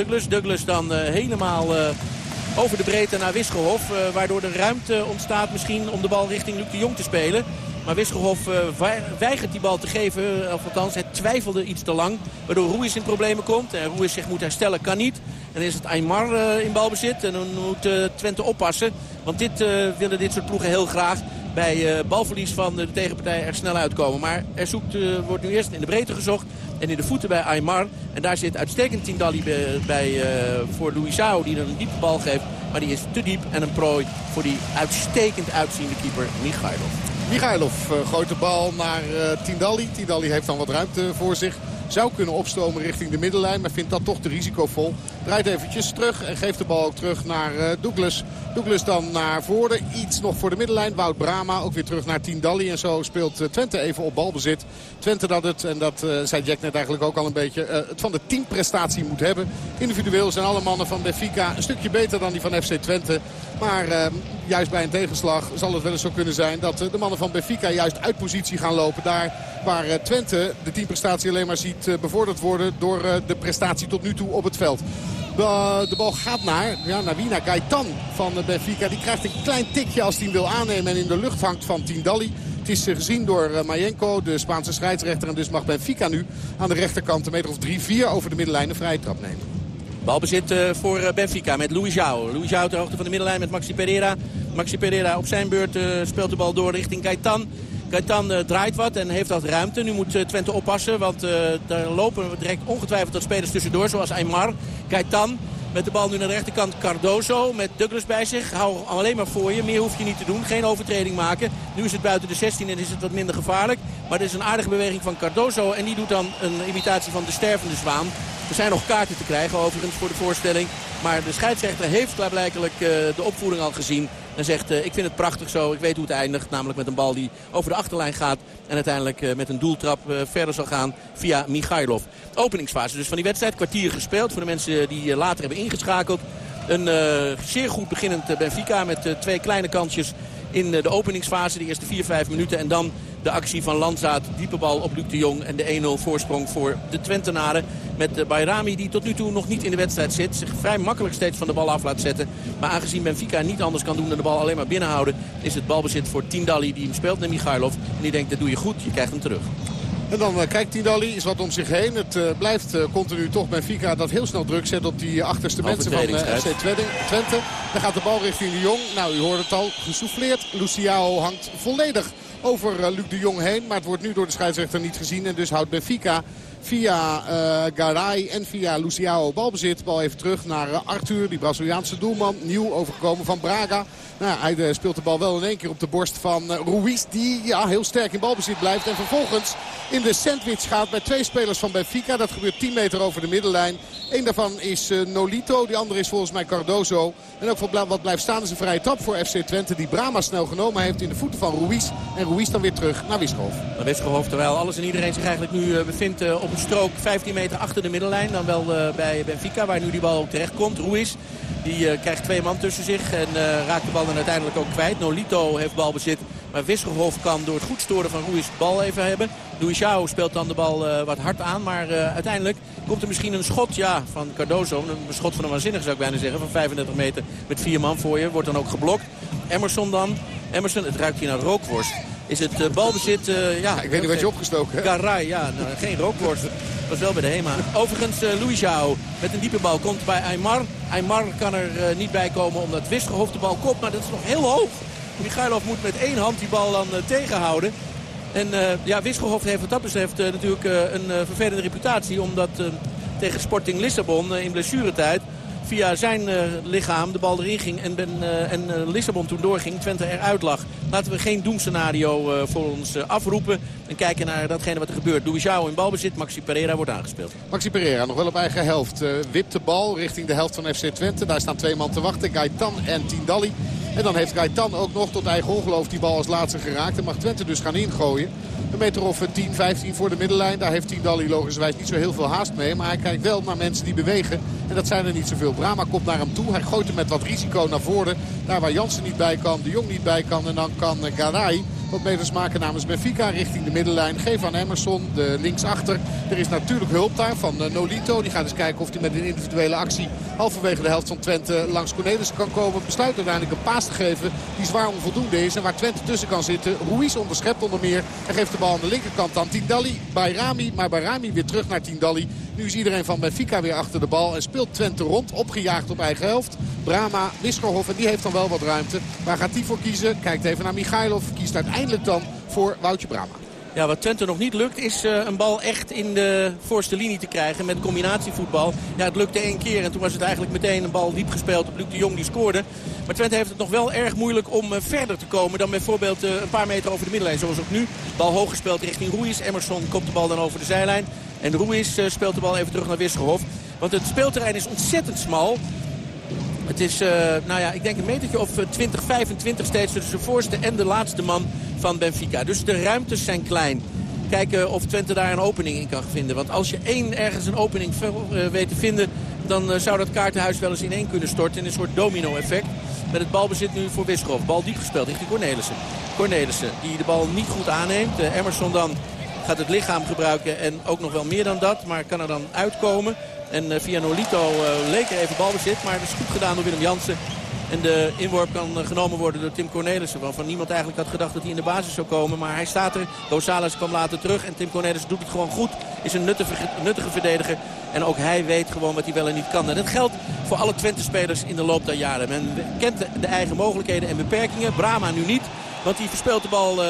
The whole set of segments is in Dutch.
Douglas. Douglas dan helemaal over de breedte naar Wisselhof. waardoor er ruimte ontstaat misschien om de bal richting Luc de Jong te spelen. Maar Wisselhof weigert die bal te geven. Of althans, het twijfelde iets te lang. Waardoor Ruiz in problemen komt. En Ruiz zich moet herstellen, kan niet. En dan is het Aymar in balbezit. En dan moet Twente oppassen. Want dit willen dit soort ploegen heel graag bij balverlies van de tegenpartij er snel uitkomen. Maar er zoekt, wordt nu eerst in de breedte gezocht. En in de voeten bij Aymar. En daar zit uitstekend Tindalli bij, bij voor Luisao die dan een diepe bal geeft. Maar die is te diep en een prooi voor die uitstekend uitziende keeper Michailov. Michailov uh, gooit de bal naar uh, Tindalli. Tindalli heeft dan wat ruimte voor zich. Zou kunnen opstomen richting de middenlijn. Maar vindt dat toch te risicovol. Draait eventjes terug en geeft de bal ook terug naar uh, Douglas. Douglas dan naar voren. Iets nog voor de middenlijn. Wout Brama ook weer terug naar Tindalli. En zo speelt Twente even op balbezit. Twente dat het, en dat uh, zei Jack net eigenlijk ook al een beetje... Het van de teamprestatie moet hebben. Individueel zijn alle mannen van Benfica een stukje beter dan die van FC Twente. Maar uh, juist bij een tegenslag zal het wel eens zo kunnen zijn... dat de mannen van Benfica juist uit positie gaan lopen. Daar waar Twente de teamprestatie alleen maar ziet bevorderd worden... door de prestatie tot nu toe op het veld. De, bal gaat naar, ja, naar Gaetan van Benfica. Die krijgt een klein tikje als hij hem wil aannemen en in de lucht hangt van Tindalli. Het is eh, gezien door eh, Majenko, de Spaanse scheidsrechter. En dus mag Benfica nu aan de rechterkant een meter of 3-4 over de middenlijn een vrije trap nemen. Balbezit voor Benfica met Louis Jou. Louis Jou ter hoogte van de middenlijn met Maxi Pereira. Maxi Pereira op zijn beurt speelt de bal door richting Gaetan. Gaetan uh, draait wat en heeft dat ruimte. Nu moet Twente oppassen, want daar lopen direct ongetwijfeld wat spelers tussendoor. Zoals Aymar, Gaetan met de bal nu naar de rechterkant Cardoso met Douglas bij zich. Hou alleen maar voor je. Meer hoef je niet te doen. Geen overtreding maken. Nu is het buiten de 16 en is het wat minder gevaarlijk. Maar het is een aardige beweging van Cardoso. En die doet dan een imitatie van de stervende zwaan. Er zijn nog kaarten te krijgen overigens voor de voorstelling. Maar de scheidsrechter heeft klaarblijkelijk de opvoering al gezien. En zegt, uh, ik vind het prachtig zo. Ik weet hoe het eindigt. Namelijk met een bal die over de achterlijn gaat. En uiteindelijk uh, met een doeltrap verder zal gaan via Michailov. Openingsfase dus van die wedstrijd. Kwartier gespeeld voor de mensen die later hebben ingeschakeld. Een zeer goed beginnend Benfica met twee kleine kansjes in de openingsfase. De eerste 4-5 minuten. En dan de actie van Landzaat. Diepe bal op Luc de Jong. En de 1-0 voorsprong voor de Twentenaren. Met Bayrami die tot nu toe nog niet in de wedstrijd zit. Zich vrij makkelijk steeds van de bal af laat zetten. Maar aangezien Benfica niet anders kan doen dan de bal alleen maar binnenhouden. Is het balbezit voor Tindalli die hem speelt naar Michailov. En die denkt dat doe je goed. Je krijgt hem terug. En dan uh, kijkt Tindalli, is wat om zich heen. Het uh, blijft uh, continu toch Benfica dat heel snel druk zet op die achterste mensen van FC Twente. Dan gaat de bal richting de Jong. Nou, u hoort het al, gesouffleerd. Luciao hangt volledig over Luc de Jong heen. Maar het wordt nu door de scheidsrechter niet gezien. En dus houdt Benfica via uh, Garay en via Luciao balbezit. Bal even terug naar Arthur, die Braziliaanse doelman. Nieuw overgekomen van Braga. Nou, hij uh, speelt de bal wel in één keer op de borst van Ruiz. Die ja, heel sterk in balbezit blijft. En vervolgens in de sandwich gaat bij twee spelers van Benfica. Dat gebeurt 10 meter over de middenlijn. Eén daarvan is Nolito. Die andere is volgens mij Cardozo. En ook wat blijft staan is een vrije trap voor FC Twente. Die Brama snel genomen heeft in de voeten van Ruiz. En Ruiz dan weer terug naar Wisselhof. Naar Wisselhof terwijl alles en iedereen zich eigenlijk nu bevindt op strook 15 meter achter de middenlijn. Dan wel bij Benfica waar nu die bal ook terecht komt. Ruiz die uh, krijgt twee man tussen zich en uh, raakt de bal dan uiteindelijk ook kwijt. Nolito heeft balbezit, maar Wisselhof kan door het goed storen van Ruiz de bal even hebben. Luisao speelt dan de bal wat hard aan, maar uiteindelijk komt er misschien een schot ja, van Cardozo. Een schot van een waanzinnige zou ik bijna zeggen, van 35 meter met vier man voor je. Wordt dan ook geblokt. Emerson dan. Emerson, het ruikt hier naar rookworst is het uh, balbezit... Uh, ja, ik weet niet wat je opgestoken hebt. Garay, ja, nou, geen rookworst. was wel bij de HEMA. Overigens, uh, Louis Jao met een diepe bal komt bij Aymar. Aymar kan er uh, niet bij komen omdat Wisgerhof de bal komt. Maar dat is nog heel hoog. Michailov moet met één hand die bal dan tegenhouden. En ja, Wisgerhof heeft wat dat betreft natuurlijk een vervelende reputatie. Omdat tegen Sporting Lissabon in blessuretijd via zijn uh, lichaam de bal erin ging en, ben, uh, en uh, Lissabon toen doorging, Twente eruit lag. Laten we geen doemscenario voor ons afroepen en kijken naar datgene wat er gebeurt. Louisjao in balbezit, Maxi Pereira wordt aangespeeld. Maxi Pereira nog wel op eigen helft. wipt de bal richting de helft van FC Twente. Daar staan twee man te wachten, Gaetan en Tindalli. En dan heeft Gaetan ook nog tot eigen ongeloof die bal als laatste geraakt. En mag Twente dus gaan ingooien. Een meter of 10, 15 voor de middenlijn. Daar heeft Tindalli logischerwijs niet zo heel veel haast mee. Maar hij kijkt wel naar mensen die bewegen. En dat zijn er niet zoveel. Brama komt naar hem toe. Hij gooit hem met wat risico naar voren. Daar waar Jansen niet bij kan, de Jong niet bij kan. En dan kan Garay wat meters maken namens Benfica richting de middenlijn. Geef aan Emerson, de linksachter. Er is natuurlijk hulp daar van Nolito. Die gaat eens kijken of hij met een individuele actie halverwege de helft van Twente langs Cornelis kan komen. Besluit uiteindelijk een paas te geven die zwaar onvoldoende is. En waar Twente tussen kan zitten. Ruiz onderschept onder meer. En geeft de bal aan de linkerkant aan Tindalli. Bayrami, maar Bayrami weer terug naar Tindalli. Nu is iedereen van Benfica weer achter de bal. En speelt Twente rond. Opgejaagd op eigen helft. Brama, Wiskerhoff. En die heeft dan wel wat ruimte. Waar gaat hij voor kiezen? Kijkt even naar Michailov. Kiest uiteindelijk dan voor Woutje Brama. Ja, wat Twente nog niet lukt is uh, een bal echt in de voorste linie te krijgen met combinatievoetbal. Ja, het lukte één keer en toen was het eigenlijk meteen een bal diep gespeeld op Luc de Jong die scoorde. Maar Twente heeft het nog wel erg moeilijk om uh, verder te komen dan bijvoorbeeld uh, een paar meter over de middenlijn. Zoals ook nu. Bal hoog gespeeld richting Ruiz. Emerson komt de bal dan over de zijlijn. En Ruiz speelt de bal even terug naar Wisgerhof. Want het speelterrein is ontzettend smal. Het is, uh, nou ja, ik denk een metertje of 20, 25 steeds tussen de voorste en de laatste man van Benfica. Dus de ruimtes zijn klein. Kijken of Twente daar een opening in kan vinden. Want als je één ergens een opening weet te vinden... dan zou dat kaartenhuis wel eens in één kunnen storten. In een soort domino-effect. Met het balbezit nu voor Wisgrof. Bal diep gespeeld richting Cornelissen. Cornelissen die de bal niet goed aanneemt. Emerson dan gaat het lichaam gebruiken en ook nog wel meer dan dat. Maar kan er dan uitkomen. En uh, via Nolito uh, leek er even balbezit. Maar dat is goed gedaan door Willem Jansen. En de inworp kan uh, genomen worden door Tim Cornelissen. Waarvan niemand eigenlijk had gedacht dat hij in de basis zou komen. Maar hij staat er. Rosales kwam later terug. En Tim Cornelissen doet het gewoon goed. Is een nuttige, nuttige verdediger. En ook hij weet gewoon wat hij wel en niet kan. En dat geldt voor alle Twente-spelers in de loop der jaren. Men kent de, de eigen mogelijkheden en beperkingen. Brama nu niet. Want hij verspeelt de bal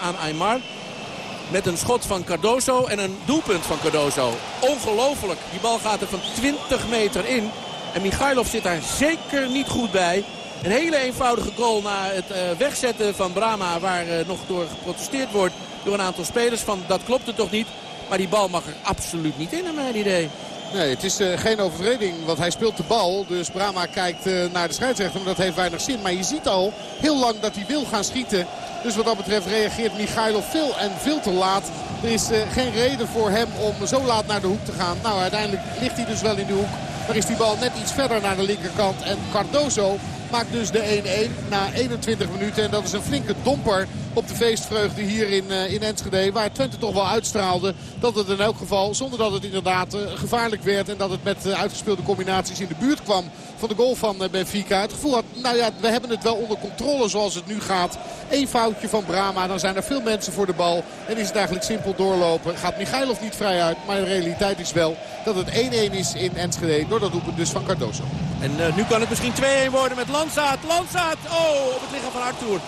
aan Aymar. Met een schot van Cardoso en een doelpunt van Cardoso. Ongelooflijk. Die bal gaat er van 20 meter in. En Michailov zit daar zeker niet goed bij. Een hele eenvoudige goal na het uh, wegzetten van Brama. Waar uh, nog door geprotesteerd wordt door een aantal spelers. Van dat klopte toch niet. Maar die bal mag er absoluut niet in naar mijn idee. Nee, het is uh, geen overtreding, want hij speelt de bal. Dus Brama kijkt uh, naar de scheidsrechter, maar dat heeft weinig zin. Maar je ziet al heel lang dat hij wil gaan schieten. Dus wat dat betreft reageert Michailov veel en veel te laat. Er is uh, geen reden voor hem om zo laat naar de hoek te gaan. Nou, uiteindelijk ligt hij dus wel in de hoek. Maar is die bal net iets verder naar de linkerkant. En Cardoso maakt dus de 1-1 na 21 minuten. En dat is een flinke domper op de feestvreugde hier in, uh, in Enschede. Waar Twente toch wel uitstraalde dat het in elk geval, zonder dat het inderdaad uh, gevaarlijk werd... en dat het met uh, uitgespeelde combinaties in de buurt kwam van de goal van Benfica. Het gevoel had, nou ja, we hebben het wel onder controle zoals het nu gaat. Eén foutje van Brama, dan zijn er veel mensen voor de bal. En is het eigenlijk simpel doorlopen. Gaat Michailov niet vrij uit, maar de realiteit is wel dat het 1-1 is in Enschede. Door dat doelpunt dus van Cardoso. En nu kan het misschien 2-1 worden met Landsaat. Landsaat, oh, op het lichaam van Arthur.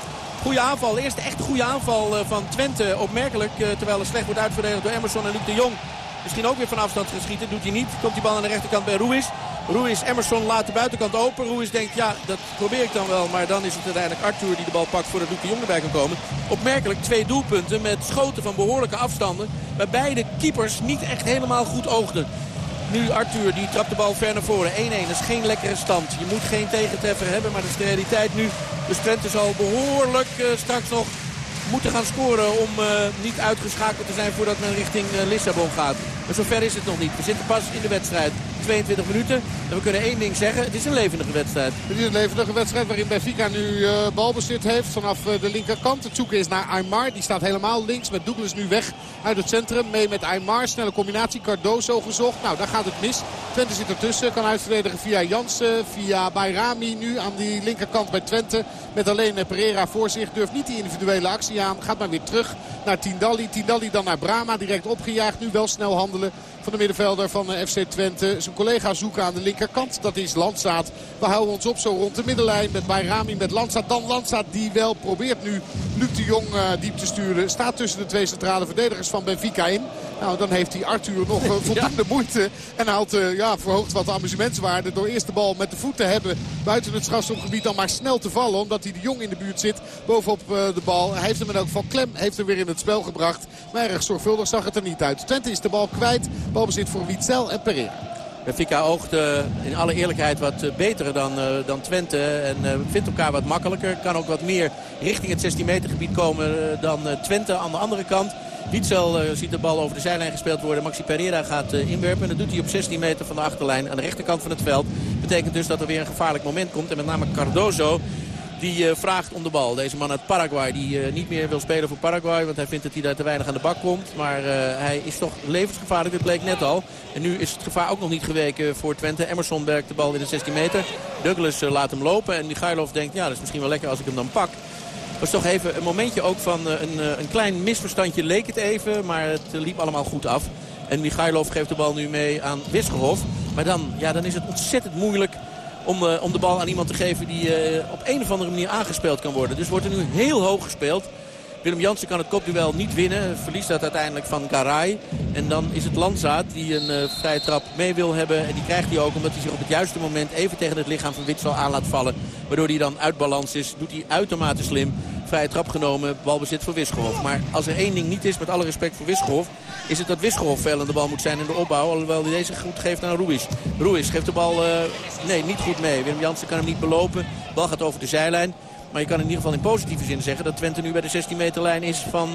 Goede aanval. De eerste echt goede aanval van Twente. Opmerkelijk. Terwijl er slecht wordt uitverdedigd door Emerson en Luc de Jong. Misschien ook weer van afstand geschieten. Doet hij niet. Komt die bal aan de rechterkant bij Ruiz. Ruiz, Emerson laat de buitenkant open. Ruiz denkt, ja, dat probeer ik dan wel. Maar dan is het uiteindelijk Arthur die de bal pakt voordat Luc de Jong erbij kan komen. Opmerkelijk twee doelpunten met schoten van behoorlijke afstanden. Waar beide keepers niet echt helemaal goed oogden. Nu Arthur, die trapt de bal ver naar voren. 1-1, dat is geen lekkere stand. Je moet geen tegentreffer hebben, maar dat is de realiteit nu. Dus Twente zal behoorlijk uh, straks nog moeten gaan scoren om uh, niet uitgeschakeld te zijn voordat men richting uh, Lissabon gaat. Maar zover is het nog niet. We zitten pas in de wedstrijd. 22 minuten. En we kunnen één ding zeggen. Het is een levendige wedstrijd. Het is een levendige wedstrijd waarin Benfica nu uh, balbezit heeft vanaf uh, de linkerkant. Het zoeken is naar Aymar. Die staat helemaal links met Douglas nu weg uit het centrum. Mee met Aymar. Snelle combinatie. Cardoso gezocht. Nou, daar gaat het mis. Twente zit ertussen. Kan uitverdedigen via Jansen. Via Bayrami nu aan die linkerkant bij Twente. Met alleen Pereira voor zich. Durft niet die individuele actie aan. Gaat maar weer terug naar Tindalli. Tindalli dan naar Brama. Direct opgejaagd. Nu wel snel handelen van de middenvelder van FC Twente. Zijn collega zoeken aan de linkerkant. Dat is Landsaat. We houden ons op zo rond de middenlijn met Bayrami, met Landsaat. Dan Landsaat die wel probeert nu Luc de Jong uh, diep te sturen. Staat tussen de twee centrale verdedigers van Benfica in. Nou, dan heeft hij Arthur nog uh, voldoende ja. moeite. En haalt, ja, verhoogt wat de amusementswaarde. Door eerst de bal met de voet te hebben buiten het strafschopgebied dan maar snel te vallen. Omdat hij de Jong in de buurt zit bovenop de bal. Hij heeft hem in elk geval klem. Heeft hem weer in het spel gebracht. Maar erg zorgvuldig zag het er niet uit. Twente is de bal kwijt. Balbezit voor Witzel en Pereira. Benfica oogt uh, in alle eerlijkheid wat uh, beter dan, uh, dan Twente. En vindt elkaar wat makkelijker. Kan ook wat meer richting het 16 meter gebied komen dan Twente aan de andere kant. Witzel ziet de bal over de zijlijn gespeeld worden. Maxi Pereira gaat inwerpen. En dat doet hij op 16 meter van de achterlijn aan de rechterkant van het veld. Betekent dus dat er weer een gevaarlijk moment komt. En met name Cardozo Die vraagt om de bal. Deze man uit Paraguay die niet meer wil spelen voor Paraguay. Want hij vindt dat hij daar te weinig aan de bak komt. Maar hij is toch levensgevaarlijk. Dit bleek net al. En nu is het gevaar ook nog niet geweken voor Twente. Emerson werkt de bal in de 16 meter. Douglas laat hem lopen. En Michailov denkt, ja dat is misschien wel lekker als ik hem dan pak was toch even een momentje ook van eh, een, eh, een klein misverstandje leek het even. Maar het liep allemaal goed af. En Michailov geeft de bal nu mee aan Wisgerhof. Maar dan, ja, dan is het ontzettend moeilijk om, uh, om de bal aan iemand te geven die op een of andere manier aangespeeld kan worden. Dus wordt er nu heel hoog gespeeld. Willem Jansen kan het kopduel niet winnen. Verliest dat uiteindelijk van Garay. En dan is het Landzaat die een uh, vrije trap mee wil hebben. En die krijgt hij ook omdat hij zich op het juiste moment even tegen het lichaam van Witsel aan laat vallen. Waardoor hij dan uit balans is. Doet hij uitermate slim. Vrije trap genomen. Balbezit voor Wisgerhof. Maar als er één ding niet is, met alle respect voor Wisgerhof... is het dat Wisgerhof veel aan de bal moet zijn in de opbouw. Alhoewel hij deze goed geeft aan Ruiz. Ruiz geeft de bal uh, nee, niet goed mee. Willem Jansen kan hem niet belopen. Bal gaat over de zijlijn. Maar je kan in ieder geval in positieve zin zeggen dat Twente nu bij de 16 meter lijn is van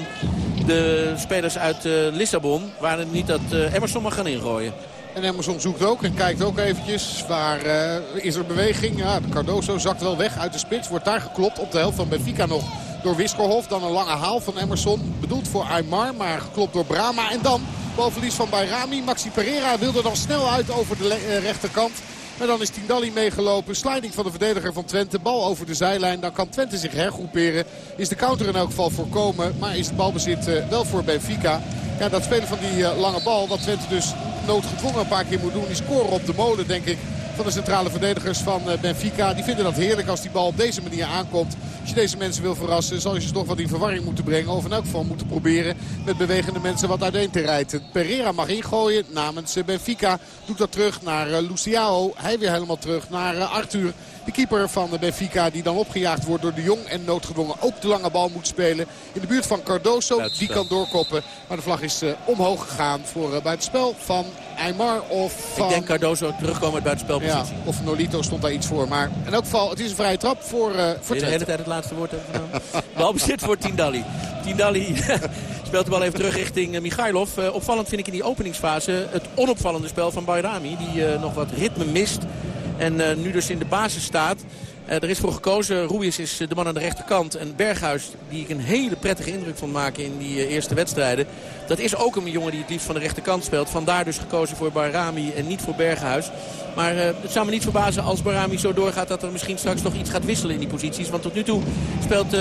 de spelers uit uh, Lissabon. Waar het niet dat uh, Emerson mag gaan ingooien. En Emerson zoekt ook en kijkt ook eventjes. Waar uh, is er beweging? Ja, Cardoso zakt wel weg uit de spits. Wordt daar geklopt op de helft van Benfica nog door Wiskerhof. Dan een lange haal van Emerson. Bedoeld voor Aymar, maar geklopt door Brama. En dan balverlies van Bayrami. Maxi Pereira wilde dan snel uit over de rechterkant. Maar dan is Tindalli meegelopen. Sliding van de verdediger van Twente. Bal over de zijlijn. Dan kan Twente zich hergroeperen. Is de counter in elk geval voorkomen. Maar is het balbezit uh, wel voor Benfica. Ja, dat spelen van die uh, lange bal. Wat Twente dus noodgedwongen een paar keer moet doen. Die scoren op de molen denk ik van de centrale verdedigers van uh, Benfica. Die vinden dat heerlijk als die bal op deze manier aankomt. Als je deze mensen wil verrassen zal je ze toch wat in verwarring moeten brengen. Of in elk geval moeten proberen met bewegende mensen wat uiteen te rijden. Pereira mag ingooien namens Benfica. Doet dat terug naar Luciao. Hij weer helemaal terug naar Arthur. De keeper van Benfica die dan opgejaagd wordt door de Jong. En noodgedwongen ook de lange bal moet spelen. In de buurt van Cardoso. Die kan doorkoppen. Maar de vlag is omhoog gegaan voor uh, buitenspel van Aymar of van... Ik denk Cardoso terugkomen uit buitenspelpositie. Ja, of Nolito stond daar iets voor. Maar in elk geval, het is een vrije trap voor, uh, voor de hele tijd het laatste woord hebben genomen. Balbezit voor Tindalli. Tindalli speelt de bal even terug richting Michailov. opvallend vind ik in die openingsfase het onopvallende spel van Bayrami. Die nog wat ritme mist. En uh, nu dus in de basis staat. Uh, er is voor gekozen. Ruiz is de man aan de rechterkant. En Berghuis, die ik een hele prettige indruk vond maken in die uh, eerste wedstrijden. Dat is ook een jongen die het liefst van de rechterkant speelt. Vandaar dus gekozen voor Barami en niet voor Berghuis. Maar het zou me niet verbazen als Barami zo doorgaat dat er misschien straks nog iets gaat wisselen in die posities. Want tot nu toe speelt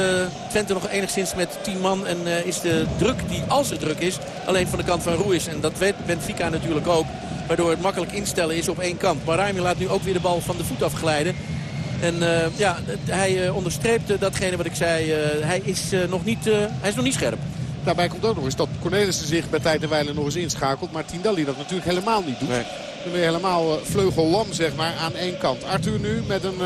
Twente nog enigszins met 10 man. En is de druk die, als er druk is, alleen van de kant van Ruiz. En dat weet Benfica natuurlijk ook. Waardoor het makkelijk instellen is op één kant. Barami laat nu ook weer de bal van de voet afglijden. En uh, ja, hij uh, onderstreept uh, datgene wat ik zei. hij, is, nog niet, hij is nog niet scherp. Daarbij komt ook nog eens dat Cornelissen zich bij tijd en wijle nog eens inschakelt. Maar Tindalli dat natuurlijk helemaal niet doet. Nee. Dan ben je helemaal vleugellam zeg maar aan één kant. Arthur nu met een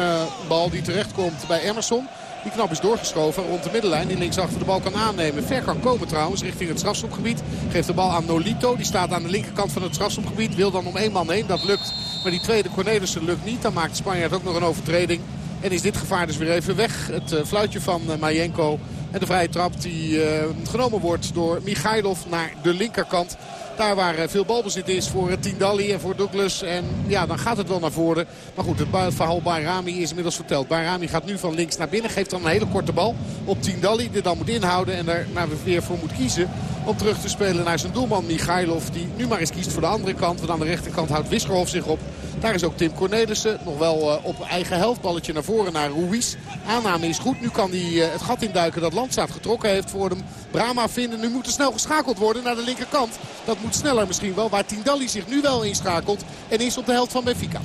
bal die terechtkomt bij Emerson. Die knap is doorgeschoven rond de middenlijn. Die linksachter de bal kan aannemen. Ver kan komen trouwens richting het strafschopgebied. Geeft de bal aan Nolito. Die staat aan de linkerkant van het strafschopgebied. Wil dan om één man heen. Dat lukt. Maar die tweede Cornelissen lukt niet. Dan maakt Spanjaard ook nog een overtreding. En is dit gevaar dus weer even weg. Het uh, fluitje van uh, Majenko. En de vrije trap die uh, genomen wordt door Michailov naar de linkerkant. Daar waar eh, veel balbezit is voor eh, Tindalli en voor Douglas. En ja, dan gaat het wel naar voren. Maar goed, het verhaal Bayrami is inmiddels verteld. Bayrami gaat nu van links naar binnen. Geeft dan een hele korte bal op Tindalli. Die dan moet inhouden en maar weer voor moet kiezen. Om terug te spelen naar zijn doelman Michailov. Die nu maar eens kiest voor de andere kant. Want aan de rechterkant houdt Wiskerhof zich op. Daar is ook Tim Cornelissen. Nog wel uh, op eigen helft. Balletje naar voren naar Ruiz. Aanname is goed. Nu kan hij uh, het gat induiken dat Landstaat getrokken heeft voor hem. Brama vinden. Nu moet er snel geschakeld worden naar de linkerkant. Dat moet sneller misschien wel. Waar Tindalli zich nu wel inschakelt. En is op de helft van Benfica.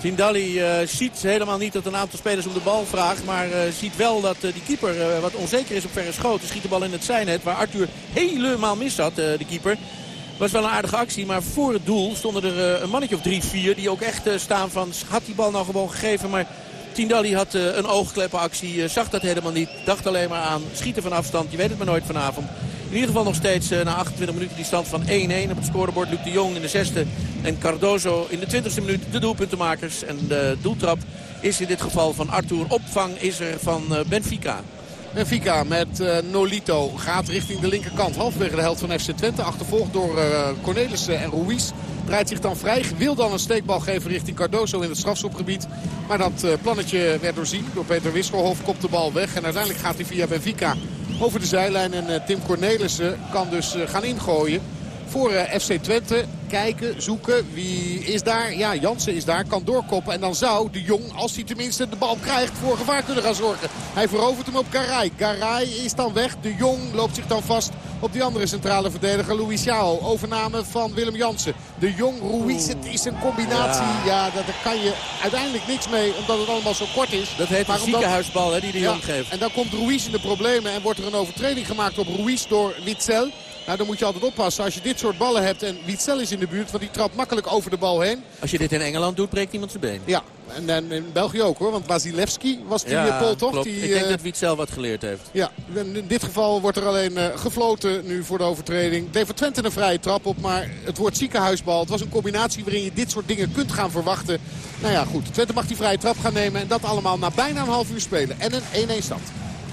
Tindalli uh, ziet helemaal niet dat een aantal spelers om de bal vraagt. Maar ziet wel dat die keeper wat onzeker is op verre schoten. Schiet de bal in het zijnet waar Arthur helemaal mis had, de keeper. Was wel een aardige actie, maar voor het doel stonden er een mannetje of drie, vier... die ook echt staan van, had die bal nou gewoon gegeven... maar Tindalli had een oogkleppenactie, zag dat helemaal niet. Dacht alleen maar aan schieten van afstand. Je weet het maar nooit vanavond. In ieder geval nog steeds na 28 minuten die stand van 1-1 op het scorebord. Luc de Jong in de zesde en Cardozo in de 20e minuut de doelpuntenmakers. En de doeltrap is in dit geval van Arthur. Opvang is er van Benfica. Benfica met uh, Nolito gaat richting de linkerkant. Halfwege de helft van FC Twente. Achtervolgd door uh, Cornelissen en Ruiz. Draait zich dan vrij. Wil dan een steekbal geven richting Cardoso in het strafschopgebied. Maar dat uh, plannetje werd doorzien door Peter Wisselhof. Kopt de bal weg. En uiteindelijk gaat hij via Benfica over de zijlijn. En Tim Cornelissen kan dus gaan ingooien voor FC Twente kijken, zoeken. Wie is daar? Ja, Jansen is daar. Kan doorkoppen. En dan zou de Jong, als hij tenminste de bal krijgt, voor gevaar kunnen gaan zorgen. Hij verovert hem op Garay. Garay is dan weg. De Jong loopt zich dan vast op die andere centrale verdediger. Louis Jao. Overname van Willem Jansen. De Jong, Ruiz. Het is een combinatie. Ja, daar kan je uiteindelijk niks mee. Omdat het allemaal zo kort is. Dat heet maar een ziekenhuisbal hè, die de Jong geeft. En dan komt Ruiz in de problemen. En wordt er een overtreding gemaakt op Ruiz door Witzel. Nou, dan moet je altijd oppassen als je dit soort ballen hebt. En Witzel is in de buurt, want die trapt makkelijk over de bal heen. Als je dit in Engeland doet, breekt iemand zijn been. Ja, en, en in België ook hoor. Want Wasilewski was die ja, Pol toch? Die, Ik denk uh, dat Witzel wat geleerd heeft. Ja, in dit geval wordt er alleen uh, gefloten nu voor de overtreding. Deed Twente een vrije trap op, maar het wordt ziekenhuisbal. Het was een combinatie waarin je dit soort dingen kunt gaan verwachten. Nou ja, goed. Twente mag die vrije trap gaan nemen. En dat allemaal na bijna een half uur spelen. En een 1-1 stand.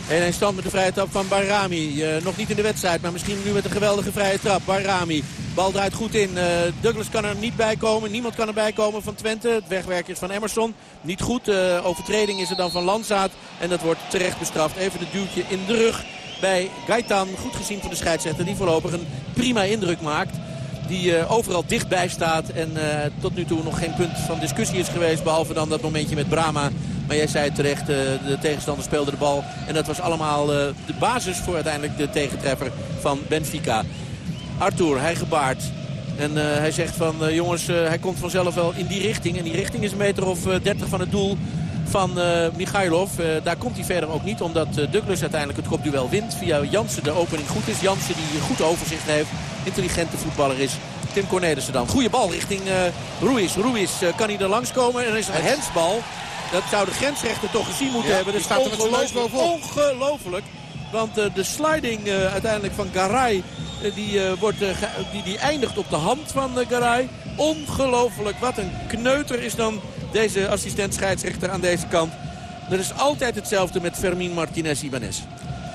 1-1 stand met de vrije trap van Barami. Uh, nog niet in de wedstrijd, maar misschien nu met een geweldige vrije trap. Barami, bal draait goed in. Uh, Douglas kan er niet bij komen. Niemand kan erbij komen van Twente. Het wegwerken is van Emerson. Niet goed. Uh, overtreding is er dan van Landzaat. En dat wordt terecht bestraft. Even het duwtje in de rug bij Gaitan. Goed gezien voor de scheidsrechter die voorlopig een prima indruk maakt. Die uh, overal dichtbij staat en uh, tot nu toe nog geen punt van discussie is geweest. Behalve dan dat momentje met Brama. Maar jij zei terecht, uh, de tegenstander speelde de bal. En dat was allemaal de basis voor uiteindelijk de tegentreffer van Benfica. Arthur, hij gebaart. En hij zegt van jongens, hij komt vanzelf wel in die richting. En die richting is een meter of 30 van het doel van uh, Michailov. Uh, daar komt hij verder ook niet, omdat uh, Douglas uiteindelijk het kopduel wint. Via Jansen de opening goed is. Jansen die goed overzicht heeft, intelligente voetballer is. Tim Cornelissen dan. Goede bal richting Ruiz. Ruiz kan hij er langskomen en er is een hensbal. Dat zou de grensrechter toch gezien moeten ja, hebben. Dat is ongelooflijk. ongelooflijk. Want de sliding uiteindelijk van Garay die, wordt, die, die eindigt op de hand van Garay. Ongelooflijk. Wat een kneuter is dan deze assistent scheidsrechter aan deze kant. Er is altijd hetzelfde met Fermin Martinez Ibanez.